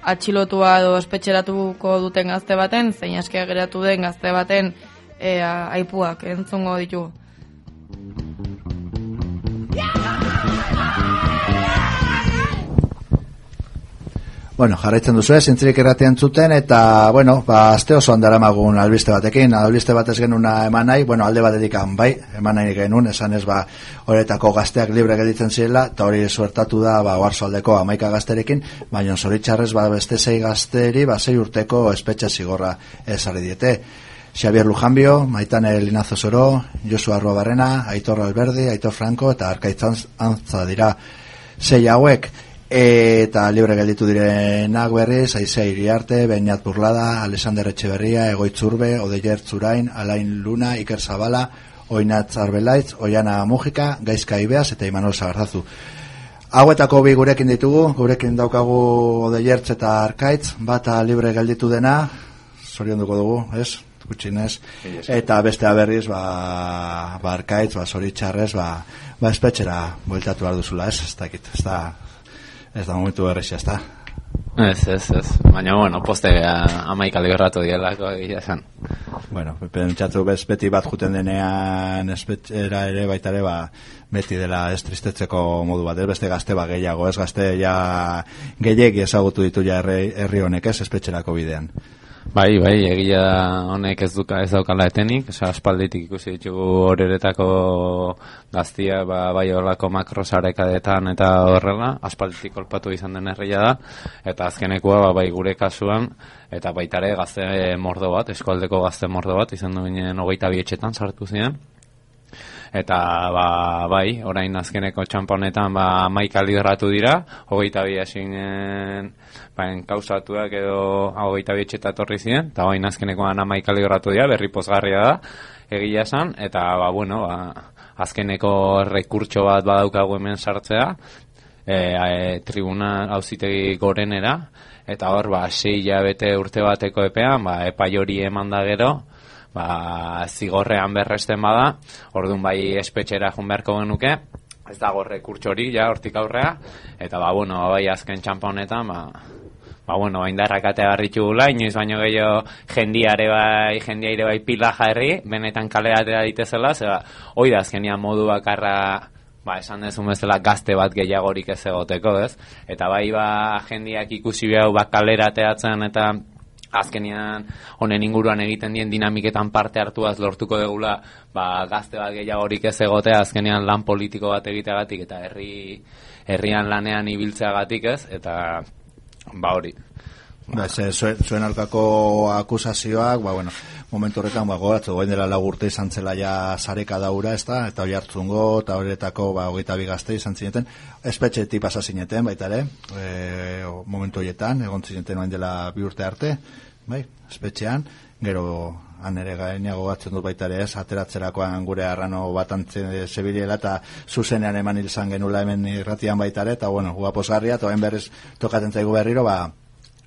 atxilotua edo espetxeratuko duten gazte baten, zein askea geratu den gazte baten e, aipuak entzungo ditugu. Bueno, jarraitzen duzu ez, zintzirik erratean zuten, eta, bueno, ba, azte osoan daramagun albiste batekin, albiste batez genuna eman nahi, bueno, alde batetik han, bai, eman nahi genuen, esan ez, ba, horretako gazteak libre gelditzen zirela, eta hori suertatu da, ba, oarzoaldeko amaika gazterekin, baina zoritxarrez, ba, beste sei gazteri, ba, sei urteko espetxe zigorra ezarri diete. Xavier Lujanbio, Maitane Linazo Zoro, Josu Arroa Barrena, Aitor Alberdi, Aitor Franco eta Arkaitzan Antza dira. Sei hauek eta libre gelditu direnak berriz, Aizea Iriarte, Beñat Burlada, Alexander Etxeberria, Egoitzurbe, Odeyer Zurain, Alain Luna, Iker Zabala, Oinat Zarbelaitz, Oiana Mujika, Gaizka Ibeaz eta Imanol Zagarzazu. Hauetako bi gurekin ditugu, gurekin daukagu Odeiertz eta Arkaitz, bata libre gelditu dena, zorionduko dugu, ez? Gutxinez. Eta bestea berriz, ba, ba Arkaitz, ba, zoritxarrez, ba, ba espetxera bueltatu behar duzula, ez? Ez dakit, ez da, ez da momentu berrexia, ez da. Ez, ez, ez. Baina, bueno, poste amaika liberatu dielako egia esan. Bueno, pentsatu bez beti bat juten denean espetxera ere baita ere ba, beti dela ez tristetzeko modu bat, ez beste gazte ba gehiago, ez gazte ja gehiegi ezagutu ditu ja herri honek ez espetxerako bidean. Bai, bai, egia honek ez duka ez daukala etenik, oza, aspalditik ikusi ditugu horeretako gaztia, ba, bai horlako makrosarekadetan eta horrela, aspalditik kolpatu izan den herria da, eta azkenekoa, ba, bai gure kasuan, eta baitare gazte mordo bat, eskualdeko gazte mordo bat, izan du ginen hogeita bietxetan sartu ziren, eta ba, bai, orain azkeneko txamponetan ba, maika lideratu dira, hogeita bi hasinen ba, enkausatuak edo hogeita bi etxeta etorri ziren, eta orain azkenekoan amaika lideratu dira, berri pozgarria da, egia esan, eta ba, bueno, ba, azkeneko rekurtso bat badaukagu hemen sartzea, e, e, tribuna auzitegi gorenera, eta hor, ba, sei bete urte bateko epean, ba, epai hori eman da gero, ba, zigorrean berresten bada, orduan bai espetxera joan beharko genuke, ez dago rekurtso hori, ja, hortik aurrea, eta ba, bueno, bai azken txampa honetan, ba, ba, bueno, indarrak atea barritxugula, inoiz baino gehiago jendiare bai, jendia ere bai pila jarri, benetan kaleratea ditezela, zera, hoi da azkenian modu bakarra ba, esan dezun bezala gazte bat gehiagorik ez egoteko, ez? Eta bai, ba, jendiak ikusi behau, ba, kalera eta azkenean honen inguruan egiten dien dinamiketan parte hartuaz lortuko degula ba, gazte bat gehiagorik ez egotea azkenean lan politiko bat egiteagatik eta herri herrian lanean ibiltzeagatik ez eta ba hori Ba, ze, zuen, zuen aurkako akusazioak, ba, bueno, momentu horretan, ba, gogatzu, goain dela lagurte izan zela ja sareka daura, ez da, eta hori hartzungo, eta horretako, ba, hogeita bigazte izan zineten, espetxe pasa zineten, baita ere, e, momentu horietan, egon zineten oain dela bi urte arte, bai, espetxean, gero, han ere gaina gogatzen dut baita ere ez, ateratzerakoan gure arrano bat antzen zebiliela eta zuzenean eman izan genula hemen irratian baita ere, eta bueno, guaposgarria, eta oain berriz tokaten zaigu berriro, ba,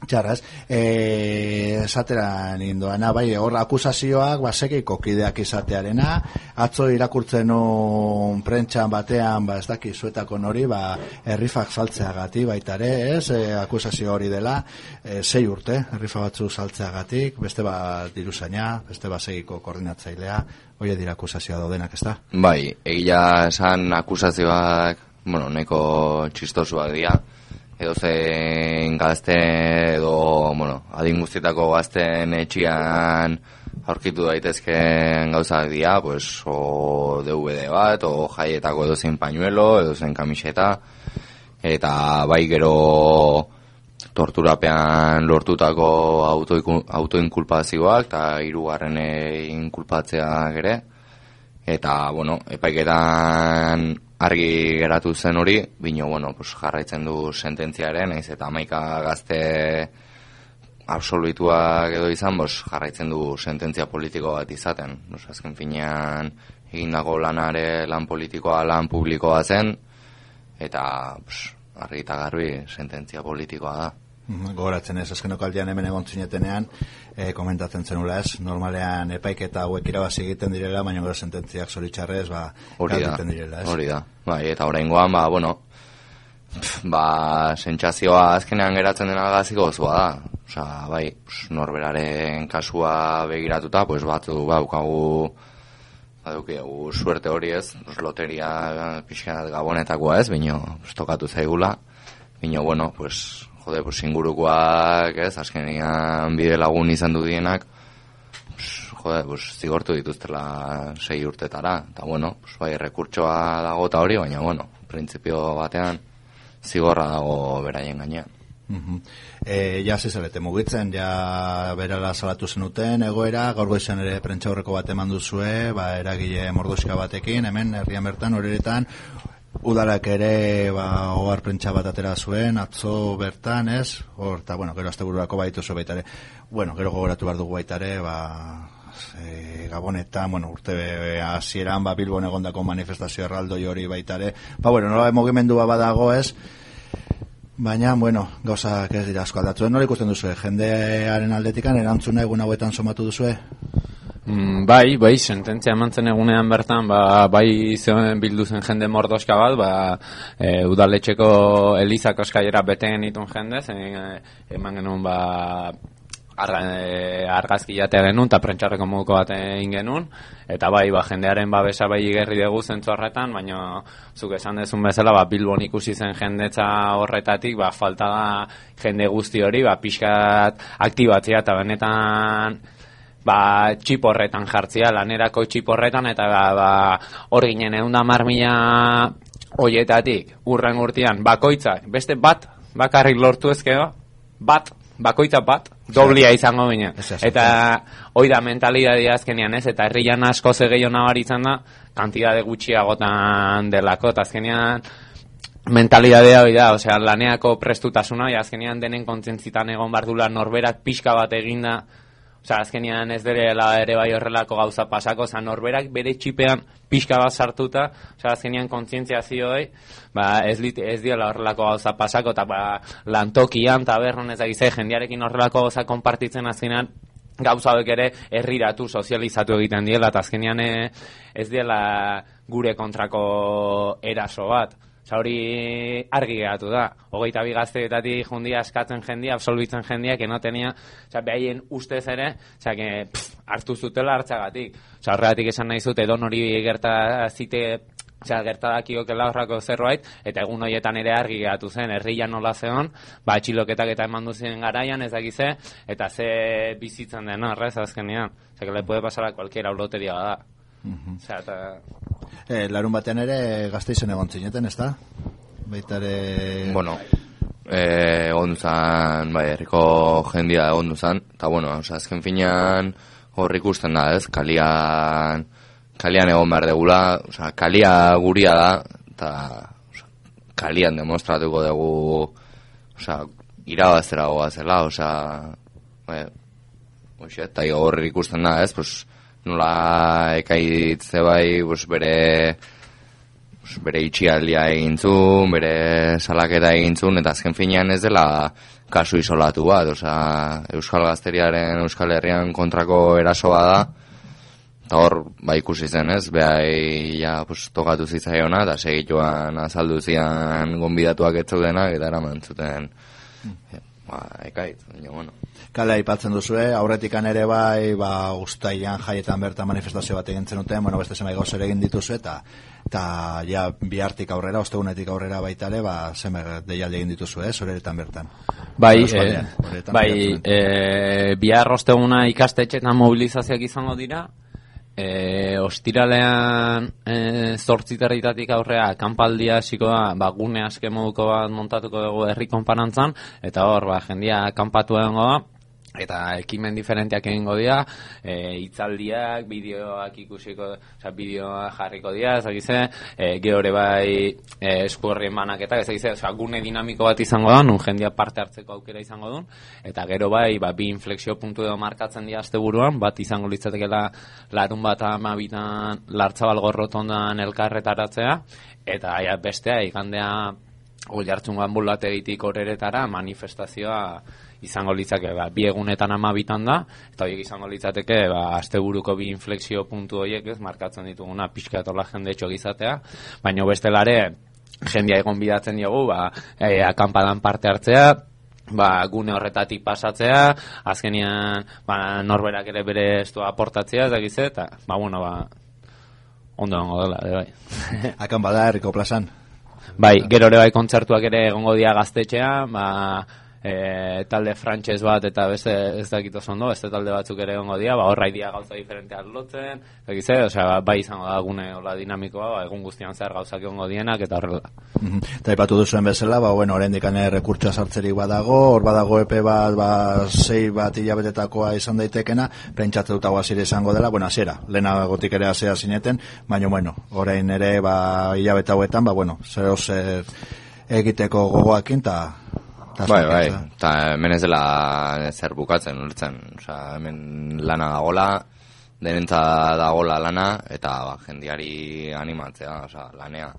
Txarraz, e, esatera nindoana, bai, hor akusazioak, ba, sekeiko kideak izatearena, atzo irakurtzen un prentxan batean, ba, ez daki, zuetako nori, ba, errifak saltzeagati, baita ere, ez, e, akusazio hori dela, e, sei urte, errifa batzu saltzeagatik, beste ba, diruzaina, beste ba, segiko koordinatzailea, hori dira akusazioa daudenak, ez da? Bai, egia esan akusazioak, bueno, neko txistosuak dira, edo zein gazte edo, bueno, adin guztietako gazten etxian aurkitu daitezken gauzak dira, pues, o DVD bat, o jaietako edo zein pañuelo, edo zein kamiseta, eta bai gero torturapean lortutako autoinkulpazioak, eta hirugarren inkulpatzeak ere, eta, bueno, epaiketan argi geratu zen hori, bino, bueno, pues, jarraitzen du sententziaren, naiz eta amaika gazte absoluituak edo izan, bos, jarraitzen du sententzia politiko bat izaten. Bos, azken finean, egindako lanare lan politikoa, lan publikoa zen, eta bos, argi eta garbi sententzia politikoa da. Mhm, Gogoratzen ez, azkenoko aldean hemen egon zinetenean, e, komentatzen zenula ez, normalean epaiketa hauek irabazi egiten direla, baina gero sententziak zoritxarrez, ba, hori da, direla ez. hori da, bai, eta oraingoan ba, bueno, pf, ba, sentsazioa azkenean geratzen dena gaziko zua da, Osa, bai, pf, norberaren kasua begiratuta, pues batzu, ba, ukagu, badukigu suerte hori ez, loteria pixkanat gabonetakoa ez, bino, tokatu zaigula, bino, bueno, pues, jode, pues, ingurukoak ez, azkenean bide lagun izan du dienak, pues, jode, pues, zigortu dituztela sei urtetara, eta bueno, pues, bai, rekurtsoa dago eta hori, baina, bueno, printzipio batean, zigorra dago beraien gainean. Mhm. E, ja zizalete mugitzen, ja berala salatu zenuten egoera, gaur goizan ere prentsa horreko bat eman duzue, ba, eragile mordoska batekin, hemen, herrian bertan, horretan, Udarak ere, ba, ohar prentsa bat atera zuen, atzo bertan, ez? Hor, eta, bueno, gero azte bururako baitu zo baita ere. Bueno, gero gogoratu behar dugu baita ere, ba, e, gabonetan, bueno, urte hasieran ba, Bilbon egondako manifestazio erraldo hori baita ere. Ba, bueno, nola mugimendua badago, ez? Baina, bueno, gauzak ez dira asko aldatu. Nola ikusten duzu, jendearen aldetikan, erantzuna egun hauetan somatu duzue? Mm, bai, bai, sententzia emantzen egunean bertan, ba, bai zeuen bildu zen jende mordoska bat, ba, e, udaletxeko elizak oskaiera bete genitun jende, zen e, eman genuen, ba, arga, e, argazki jatea genuen, eta prentxarreko moduko bat egin genuen, eta bai, ba, jendearen babesa bai igerri dugu zentzu horretan, baina zuk esan dezun bezala, ba, bilbon ikusi zen jendetza horretatik, ba, falta da jende guzti hori, ba, pixkat aktibatzea, eta benetan ba, txip horretan jartzia, lanerako txip horretan, eta ba, ba, hor ginen egun da marmila oietatik, urren urtean, bakoitzak, beste bat, bakarrik lortu ezkeo, bat, bakoitza bat, doblia izango bine. Eta hoi da mentalidadia azkenean ez, eta herrian asko zegeio nabaritzen da, kantidade gutxiagotan delako, eta azkenean mentalidadea hori da, osea, laneako prestutasuna, ja, azkenean denen kontzentzitan egon bardula norberak pixka bat eginda, Osa, azkenean ez derela ere bai horrelako gauza pasako, oza, norberak bere txipean pixka bat sartuta, oza, azkenean kontzientzia zioi, ba, ez, lit, ez diola horrelako gauza pasako, eta ba, lantokian, tabernon ez dakize, jendiarekin horrelako gauza konpartitzen azkenean, gauza hauek ere herriratu, sozializatu egiten diela, eta azkenean eh, ez diela gure kontrako eraso bat. Osa hori argi gehatu da. Hogeita bi gazteetatik jundia askatzen jendia, absolbitzen jendia, que no tenia, oza, behaien ustez ere, oza, que, pff, hartu zutela hartzagatik. Oza, horregatik esan nahi zute, don hori gerta zite Osea, gertadakiokela horrako zerbait, eta egun horietan ere argi geratu zen, herrian nola zeon, ba, atxiloketak eta eman duzen garaian, ez dakize, eta ze bizitzen den, horrez, azkenean. Osea, que le puede pasar a cualquiera, uloteria da. Osea, eta... Eh, larun batean ere gazteizen egon zineten, ez da? Baita ere... Bueno, eh, egon zan, bai, herriko jendia egon zan, eta bueno, oza, azken finean hor ikusten da, ez, kalian, kalian egon behar degula, oza, kalia guria da, eta oza, kalian demostratuko dugu, oza, irabaztera goazela, oza, bai, Oxe, eta hor ikusten da, ez, pues, nola ekaitze bai, pues, bere, pues, bere itxialdia egin zuen, bere salaketa egin zuen, eta azken finean ez dela kasu isolatu bat, osea, Euskal Gazteriaren, Euskal Herrian kontrako erasoa da, eta hor, ba ikusi zen, ez, behai, ja, pues, tokatu zitzaiona, eta segituan azaldu zian gonbidatuak ez zeudenak, eta eraman zuten, ba, ekait, baina, bueno. Kale aipatzen duzue, aurretikan ere bai, ba, ustaian jaietan bertan manifestazio bat egin zenuten, bueno, beste zenbait gauzer egin dituzu eta eta ja bihartik aurrera, ostegunetik aurrera baita ere, ba, zenbait deialdi egin dituzu, eh, zoreretan bertan. Bai, horretan bai, eh, bihar osteguna ikastetxetan mobilizazioak izango dira, e, ostiralean e, zortziterritatik aurrea kanpaldia hasiko da, ba, gune aske moduko bat montatuko dugu herri konparantzan, eta hor, ba, jendia kanpatu egongo da, eta ekimen diferenteak egingo dira, e, hitzaldiak, bideoak ikusiko, osea, bideoak jarriko dira, ez dakize, e, geore bai e, eskuerri emanaketak, ez dakize, osea, gune dinamiko bat izango da, nun jendia parte hartzeko aukera izango duen, eta gero bai, ba, bi inflexio puntu edo markatzen dira asteburuan, bat izango litzatekela larun bat amabitan lartzabal gorrotondan elkarretaratzea, eta ja, bestea, igandea, Oi hartzun ambulategitik horeretara manifestazioa izango litzake ba, bi egunetan ama bitan da, eta horiek izango litzateke ba, asteburuko bi inflexio puntu horiek ez markatzen dituguna pixka etola jende txok izatea, baina bestelare jendia egon bidatzen diogu ba, e, akampadan parte hartzea, ba, gune horretatik pasatzea, azkenian ba, norberak ere bere estua aportatzea, ez dakize, eta, ba, bueno, ba, ondo egongo dela, ere bai. *laughs* Akan bada herriko plazan. Bai, gero ere bai kontzertuak ere egongo dira gaztetxean, ba, e, talde frantses bat eta beste ez dakit oso ondo, beste talde batzuk ere egongo dira, ba, horra idia gauza diferenteak lotzen, egize, osea, ba, bai izango da gune hola dinamikoa, ba, egun guztian zer gauzak egongo dienak eta horrela. Mhm. Eta ipatu duzuen bezala, ba, bueno, oraindik ane rekurtsoa sartzerik badago, hor badago epe bat, ba, sei bat hilabetetakoa izan daitekena, pentsatzen dut hau hasiera izango dela, bueno, hasiera, lehenagotik ere hasiera zineten, baina, bueno, orain ere, ba, hilabete hauetan, ba, bueno, zer egiteko gogoakin, ta, ta Bai, bai, eta hemen ez dela zer bukatzen, ulertzen, osea, hemen lana dagola, denentza dagola lana, eta ba, jendiari animatzea, osea, lanea.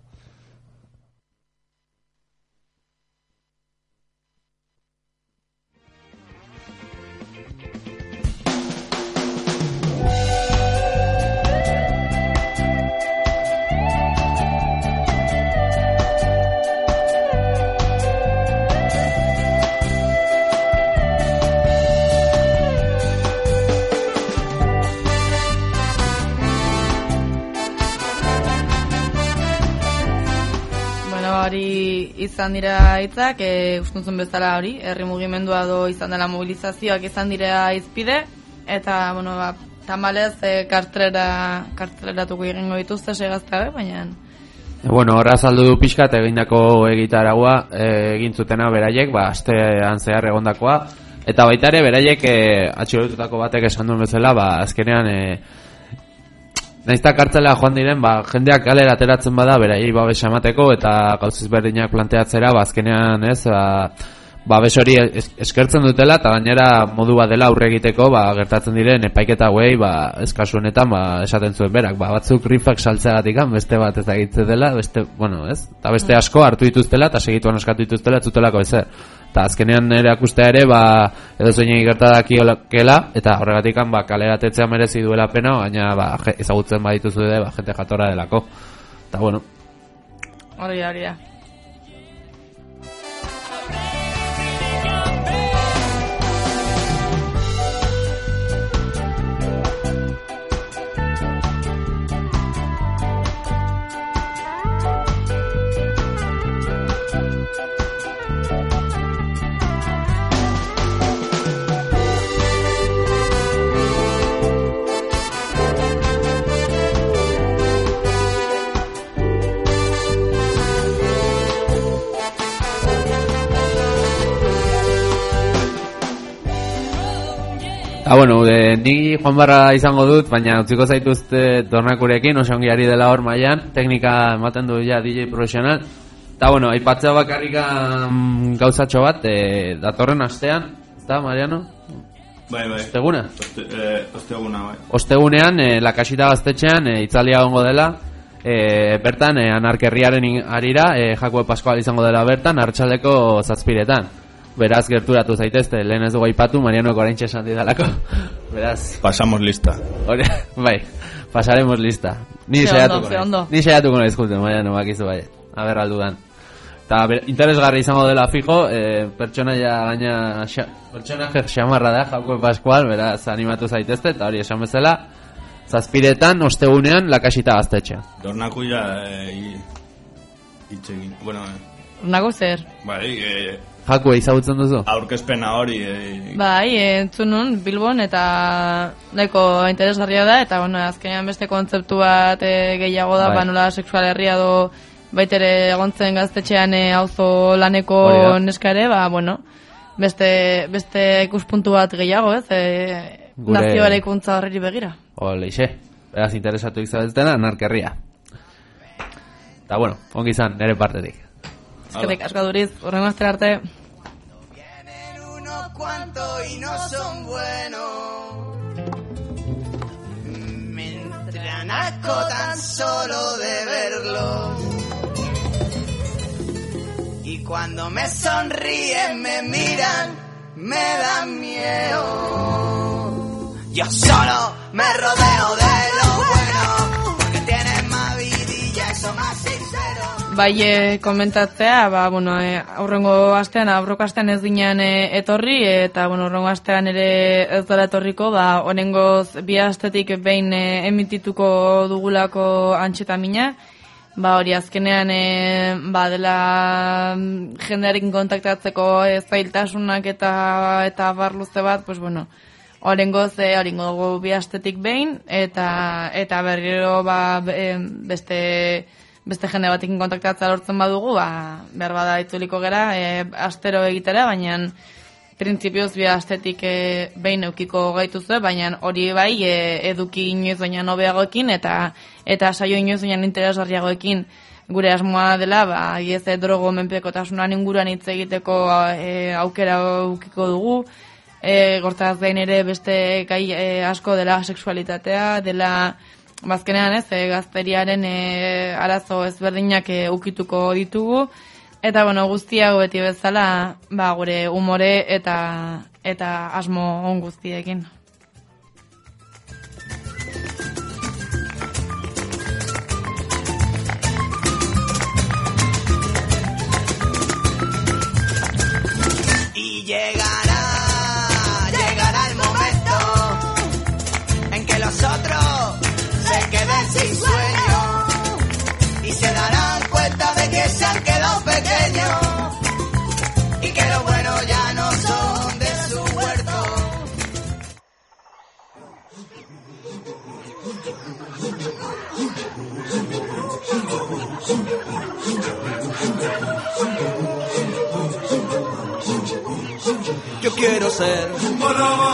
Hori izan dira hitzak, e, ustuntzun bezala hori, herri mugimendua do izan dela mobilizazioak izan dira izpide, eta, bueno, ba, tamalez, e, kartrera, kartleratuko egingo dituzte segaztabe, baina... E, bueno, horra azaldu du pixkat egindako egitaragua e, egin zutena beraiek, ba, astean zehar egondakoa, eta baita ere beraiek e, atxilotutako batek esan duen bezala, ba, azkenean e, Naizta kartzela joan diren, ba, jendeak kalera ateratzen bada, beraiei babes emateko eta gauz ezberdinak planteatzera, ba, azkenean, ez, ba, babes hori es- eskertzen dutela eta gainera modu bat dela aurre egiteko, ba, gertatzen diren epaiketa hauei, ba, ez kasu honetan, ba, esaten zuen berak, ba, batzuk rifak saltzeagatik beste bat ez egitze dela, beste, bueno, ez, eta beste asko hartu dituztela eta segituan askatu dituztela, zutelako ezer. Eta azkenean ere akustea ere, ba, edo zeinei gertadakiela, eta horregatik ba, kaleratetzea merezi duela pena, baina ba, ezagutzen badituzu ere, ba, jente jatora delako. Eta bueno, Hori da, hori da. Ah, bueno, de, ni Juan Barra izango dut, baina utziko zaituzte tornakurekin, oso ari dela hor mailan, teknika ematen du ja DJ profesional. Eta, bueno, aipatzea bakarrika mm, gauzatxo bat, e, datorren astean, eta, Mariano? Bai, bai. Osteguna? Oste, eh, osteguna, bai. Ostegunean, e, lakasita gaztetxean, e, itzalia gongo dela, e, bertan, e, anarkerriaren arira, e, Jakue Pascual izango dela bertan, hartxaldeko zazpiretan. Beraz, gerturatu zaitezte, lehen ez dugu aipatu, Mariano oraintxe esan didalako. *laughs* Beraz, Pasamos lista. hori, *laughs* bai, pasaremos lista. Ni saiatuko naiz. ondo. Ni saiatuko naiz juten, Mariano, bakizu bai. A ber, aldudan. Eta ber- interesgarri izango dela fijo, e, pertsonaia gaina xa, pertsonaje xamarra da, Jakue Pascual, beraz animatu zaitezte, eta hori esan bezala, zazpiretan, ostegunean, lakasita gaztetxe. Dornakuia eh, i- hitz egin. Bueno, eh, Nago zer. bai, eh, Jakue izagutzen duzu? aurkezpena hori eh, Bai, entzun nun Bilbon eta nahiko interesgarria da eta bueno, azkenean beste kontzeptu bat e, gehiago da, Bai. ba nola sexual herria do baitere egontzen gaztetxean e, auzo laneko Hori da. neska ere, ba bueno, beste beste ikuspuntu bat gehiago, ez? E, Gure- Nazioare ikuntza horreri begira. Ole, Beraz, interesatu izabeztena, anarkerria. Eta, bueno, ongi izan, nire partetik. Eskerrik asko duriz, astera arte. unos cuantos y no son buenos. Me entran asco tan solo de verlos. Y cuando me sonríen, me miran, me dan miedo. Yo solo me rodeo de lo bueno, Bai, e, komentatzea, ba, bueno, e, aurrengo astean, aurroko astean ez ginen e, etorri, eta, bueno, aurrengo astean ere ez dara etorriko, ba, honengoz bi astetik behin e, emitituko dugulako antxetamina, ba, hori azkenean, e, ba, dela mm, jendearekin kontaktatzeko ez zailtasunak eta, eta barluze bat, pues, bueno, Horengoz, e, horengo dugu bi astetik behin, eta, eta berriro ba, be- beste, beste jende batekin kontaktatzea lortzen badugu, ba, behar bada itzuliko gera, e, astero egitera, baina printzipioz bi astetik e, behin eukiko gaituzue, baina hori bai e, eduki inoiz baina nobeagoekin, eta, eta saio inoiz baina interesgarriagoekin. Gure asmoa dela, ba, ez drogo menpekotasunan inguruan hitz egiteko e, aukera eukiko dugu, e, gortaz gain ere beste gai e, asko dela sexualitatea, dela bazkenean ez, e, gazteriaren e, arazo ezberdinak e, ukituko ditugu, eta bueno, guztia hau beti bezala, ba, gure umore eta eta asmo on guztiekin. Y llegará, se queden sin sueño y se darán cuenta de que se han quedado pequeños y que lo bueno ya no son de su huerto. Quiero ser,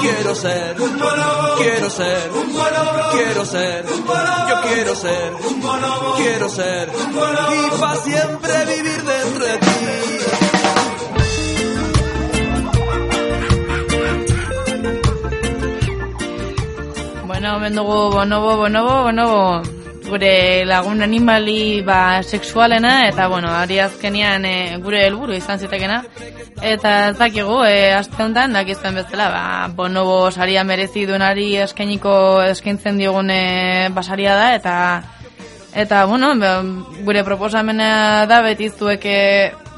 quiero ser, quiero ser, quiero ser, yo quiero ser, quiero ser, y para siempre vivir dentro de ti. Bueno, hemen dugu bonobo, bonobo, bonobo, gure lagun animali ba, sexualena, eta bueno, ari azkenian e, gure helburu izan zitekena. Eta ez dakigu, e, aste honetan, dakizten bezala, ba, bonobo saria merezi duenari eskainiko eskaintzen diogune basaria da, eta Eta, bueno, ba, gure proposamena da beti zuek,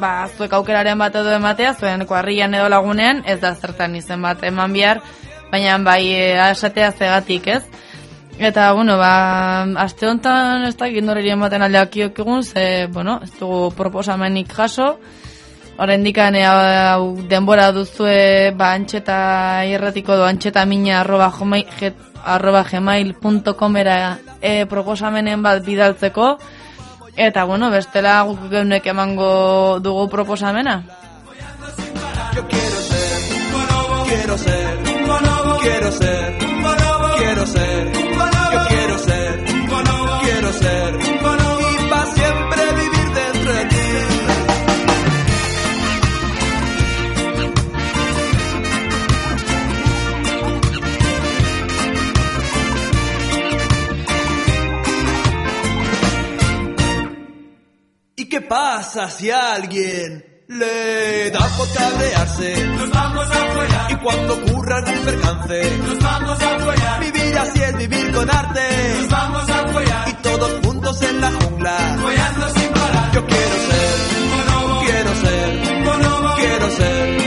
ba, zuek aukeraren bat edo ematea, zuen kuarrian edo lagunean, ez da zertan izen bat eman bihar, baina bai esatea zegatik, ez? Eta, bueno, ba, aste honetan ez da gindorri ematen aldeak egun, ze, bueno, ez dugu proposamenik jaso, Oraindik hau denbora duzue ba antxeta irratiko do antxeta mina arroba, jomai, jet, arroba gmail.com era e, proposamenen bat bidaltzeko. Eta bueno, bestela guk geunek emango dugu proposamena. Quiero ser, quiero ser, quiero ser, yo pasa si alguien le da por cabrearse? Nos vamos a follar. Y cuando ocurra algún percance, nos vamos a follar. Vivir así es vivir con arte. Nos vamos a follar. Y todos juntos en la jungla, follando sin parar. Yo quiero ser, quiero ser, quiero ser,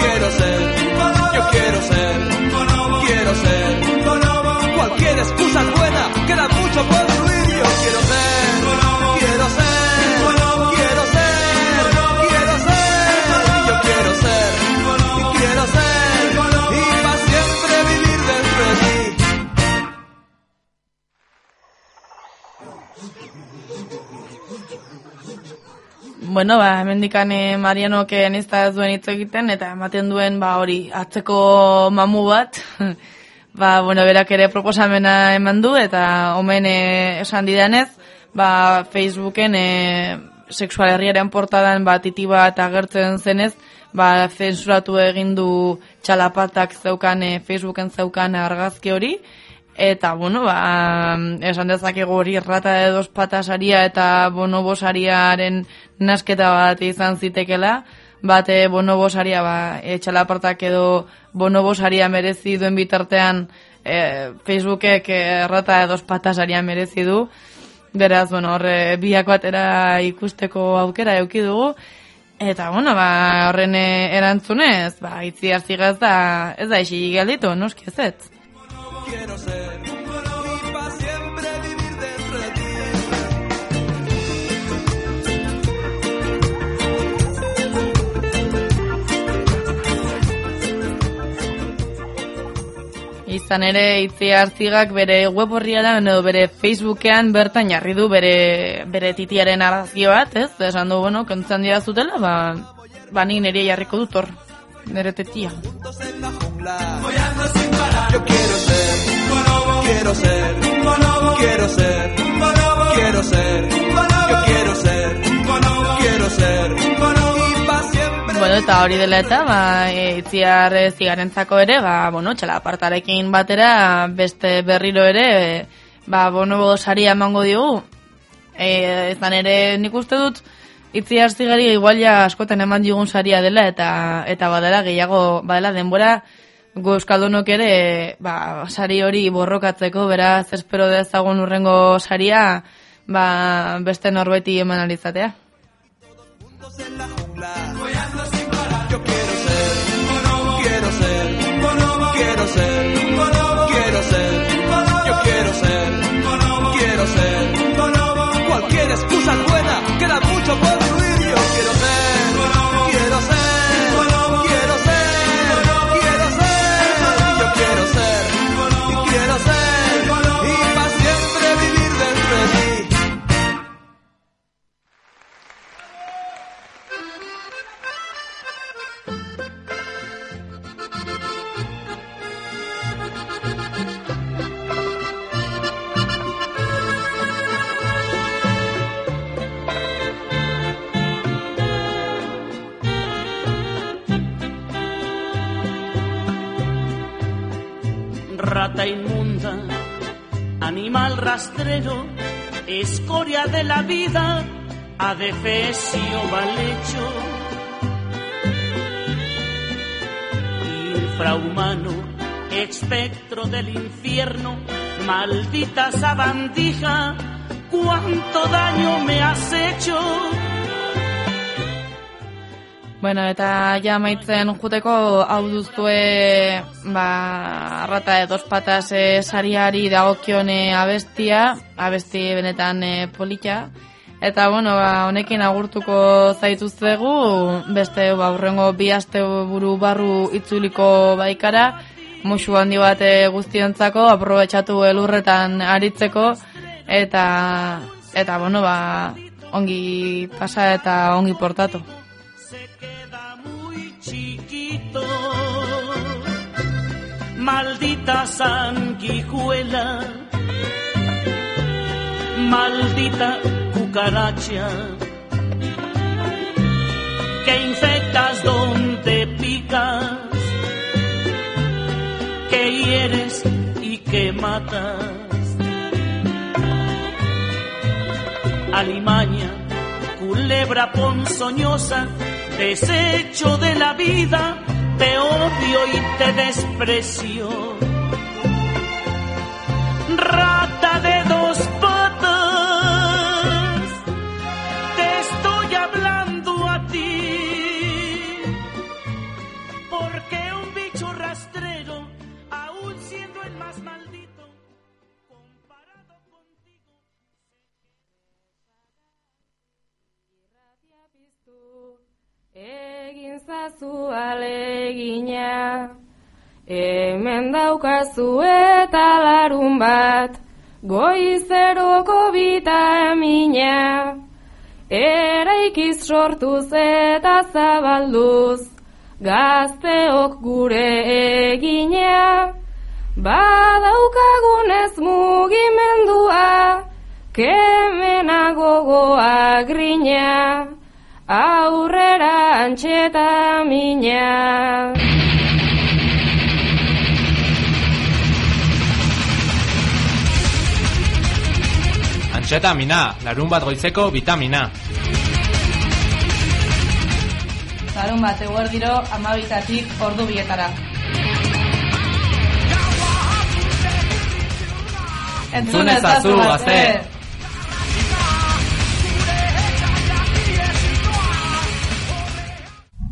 quiero ser, yo quiero ser, quiero ser. Cualquier excusa es buena, queda mucho por Bueno, ba, hemendikan eh, Marianoke anizta ez duen hitz egiten, eta ematen duen, ba, hori, atzeko mamu bat, *laughs* ba, bueno, berak ere proposamena eman du, eta omen eh, esan didanez, ba, Facebooken eh, sexual herriaren portadan, ba, titi bat agertzen zenez, ba, zensuratu egin du txalapatak zeukan, eh, Facebooken zeukan argazki hori, Eta, bueno, ba, esan dezakegu hori rata de dos patasaria eta bonobosariaren nasketa bat izan zitekela. Bate bonobosaria, ba, etxalapartak edo bonobosaria merezi duen bitartean e, Facebookek e, rata de dos patasaria merezi du. Beraz, bueno, horre biak batera ikusteko aukera euki dugu. Eta, bueno, ba, horren erantzunez, ba, itzi arzigaz da, ez da isi gelditu, noski ez ez. Quiero ser y para siempre vivir dentro de ti. Izan ere, itzi hartzigak bere web horriaran edo bere Facebookean bertan jarri du bere, bere titiaren bat, ez? Esan du, bueno, kontzan dira zutela, ba, ba nik nire jarriko dut hor, nire tetia. Yo quiero ser, quiero ser, quiero ser, quiero ser, yo quiero ser, quiero ser, siempre. Bueno, eta hori dela eta, ba, itziar e, zigarentzako ere, ba, bueno, txalapartarekin batera, beste berriro ere, ba, bono saria emango diogu. E, ezan ere nik uste dut, itziar zigari igual ja askotan eman digun saria dela, eta eta badela gehiago, badela denbora, gu euskaldunok ere, ba, sari hori borrokatzeko, beraz, espero dezagun urrengo saria, ba, beste norbeti eman alizatea. Excusa buena, queda mucho por animal rastrero, escoria de la vida, adefesio mal hecho. Infrahumano, espectro del infierno, maldita sabandija, cuánto daño me has hecho. Bueno, eta ja maitzen juteko hau duzue ba, arrata de dos patas e, sariari dagokione abestia, abesti benetan e, polita. Eta, bueno, ba, honekin agurtuko zaituztegu, beste ba, urrengo bi aste buru barru itzuliko baikara, musu handi bat guztiontzako, aprobetxatu elurretan aritzeko, eta, eta bueno, ba, ongi pasa eta ongi portatu. Maldita sanguijuela, maldita cucaracha, que infectas donde picas, que hieres y que matas. Alimaña, culebra ponzoñosa, desecho de la vida, te odio y te desprecio. Egin zazu alegina, hemen daukazu eta larun bat, goizeroko bitamina, eraikiz sortuz eta zabalduz, gazteok gure egina, badaukagunez mugimendua, kemena gogoa grina, aurrera antxeta mina. Antxetamina, larun bat goizeko vitamina. Larun bat eguerdiro amabitatik ordu bietara. Entzun ezazu, gazte!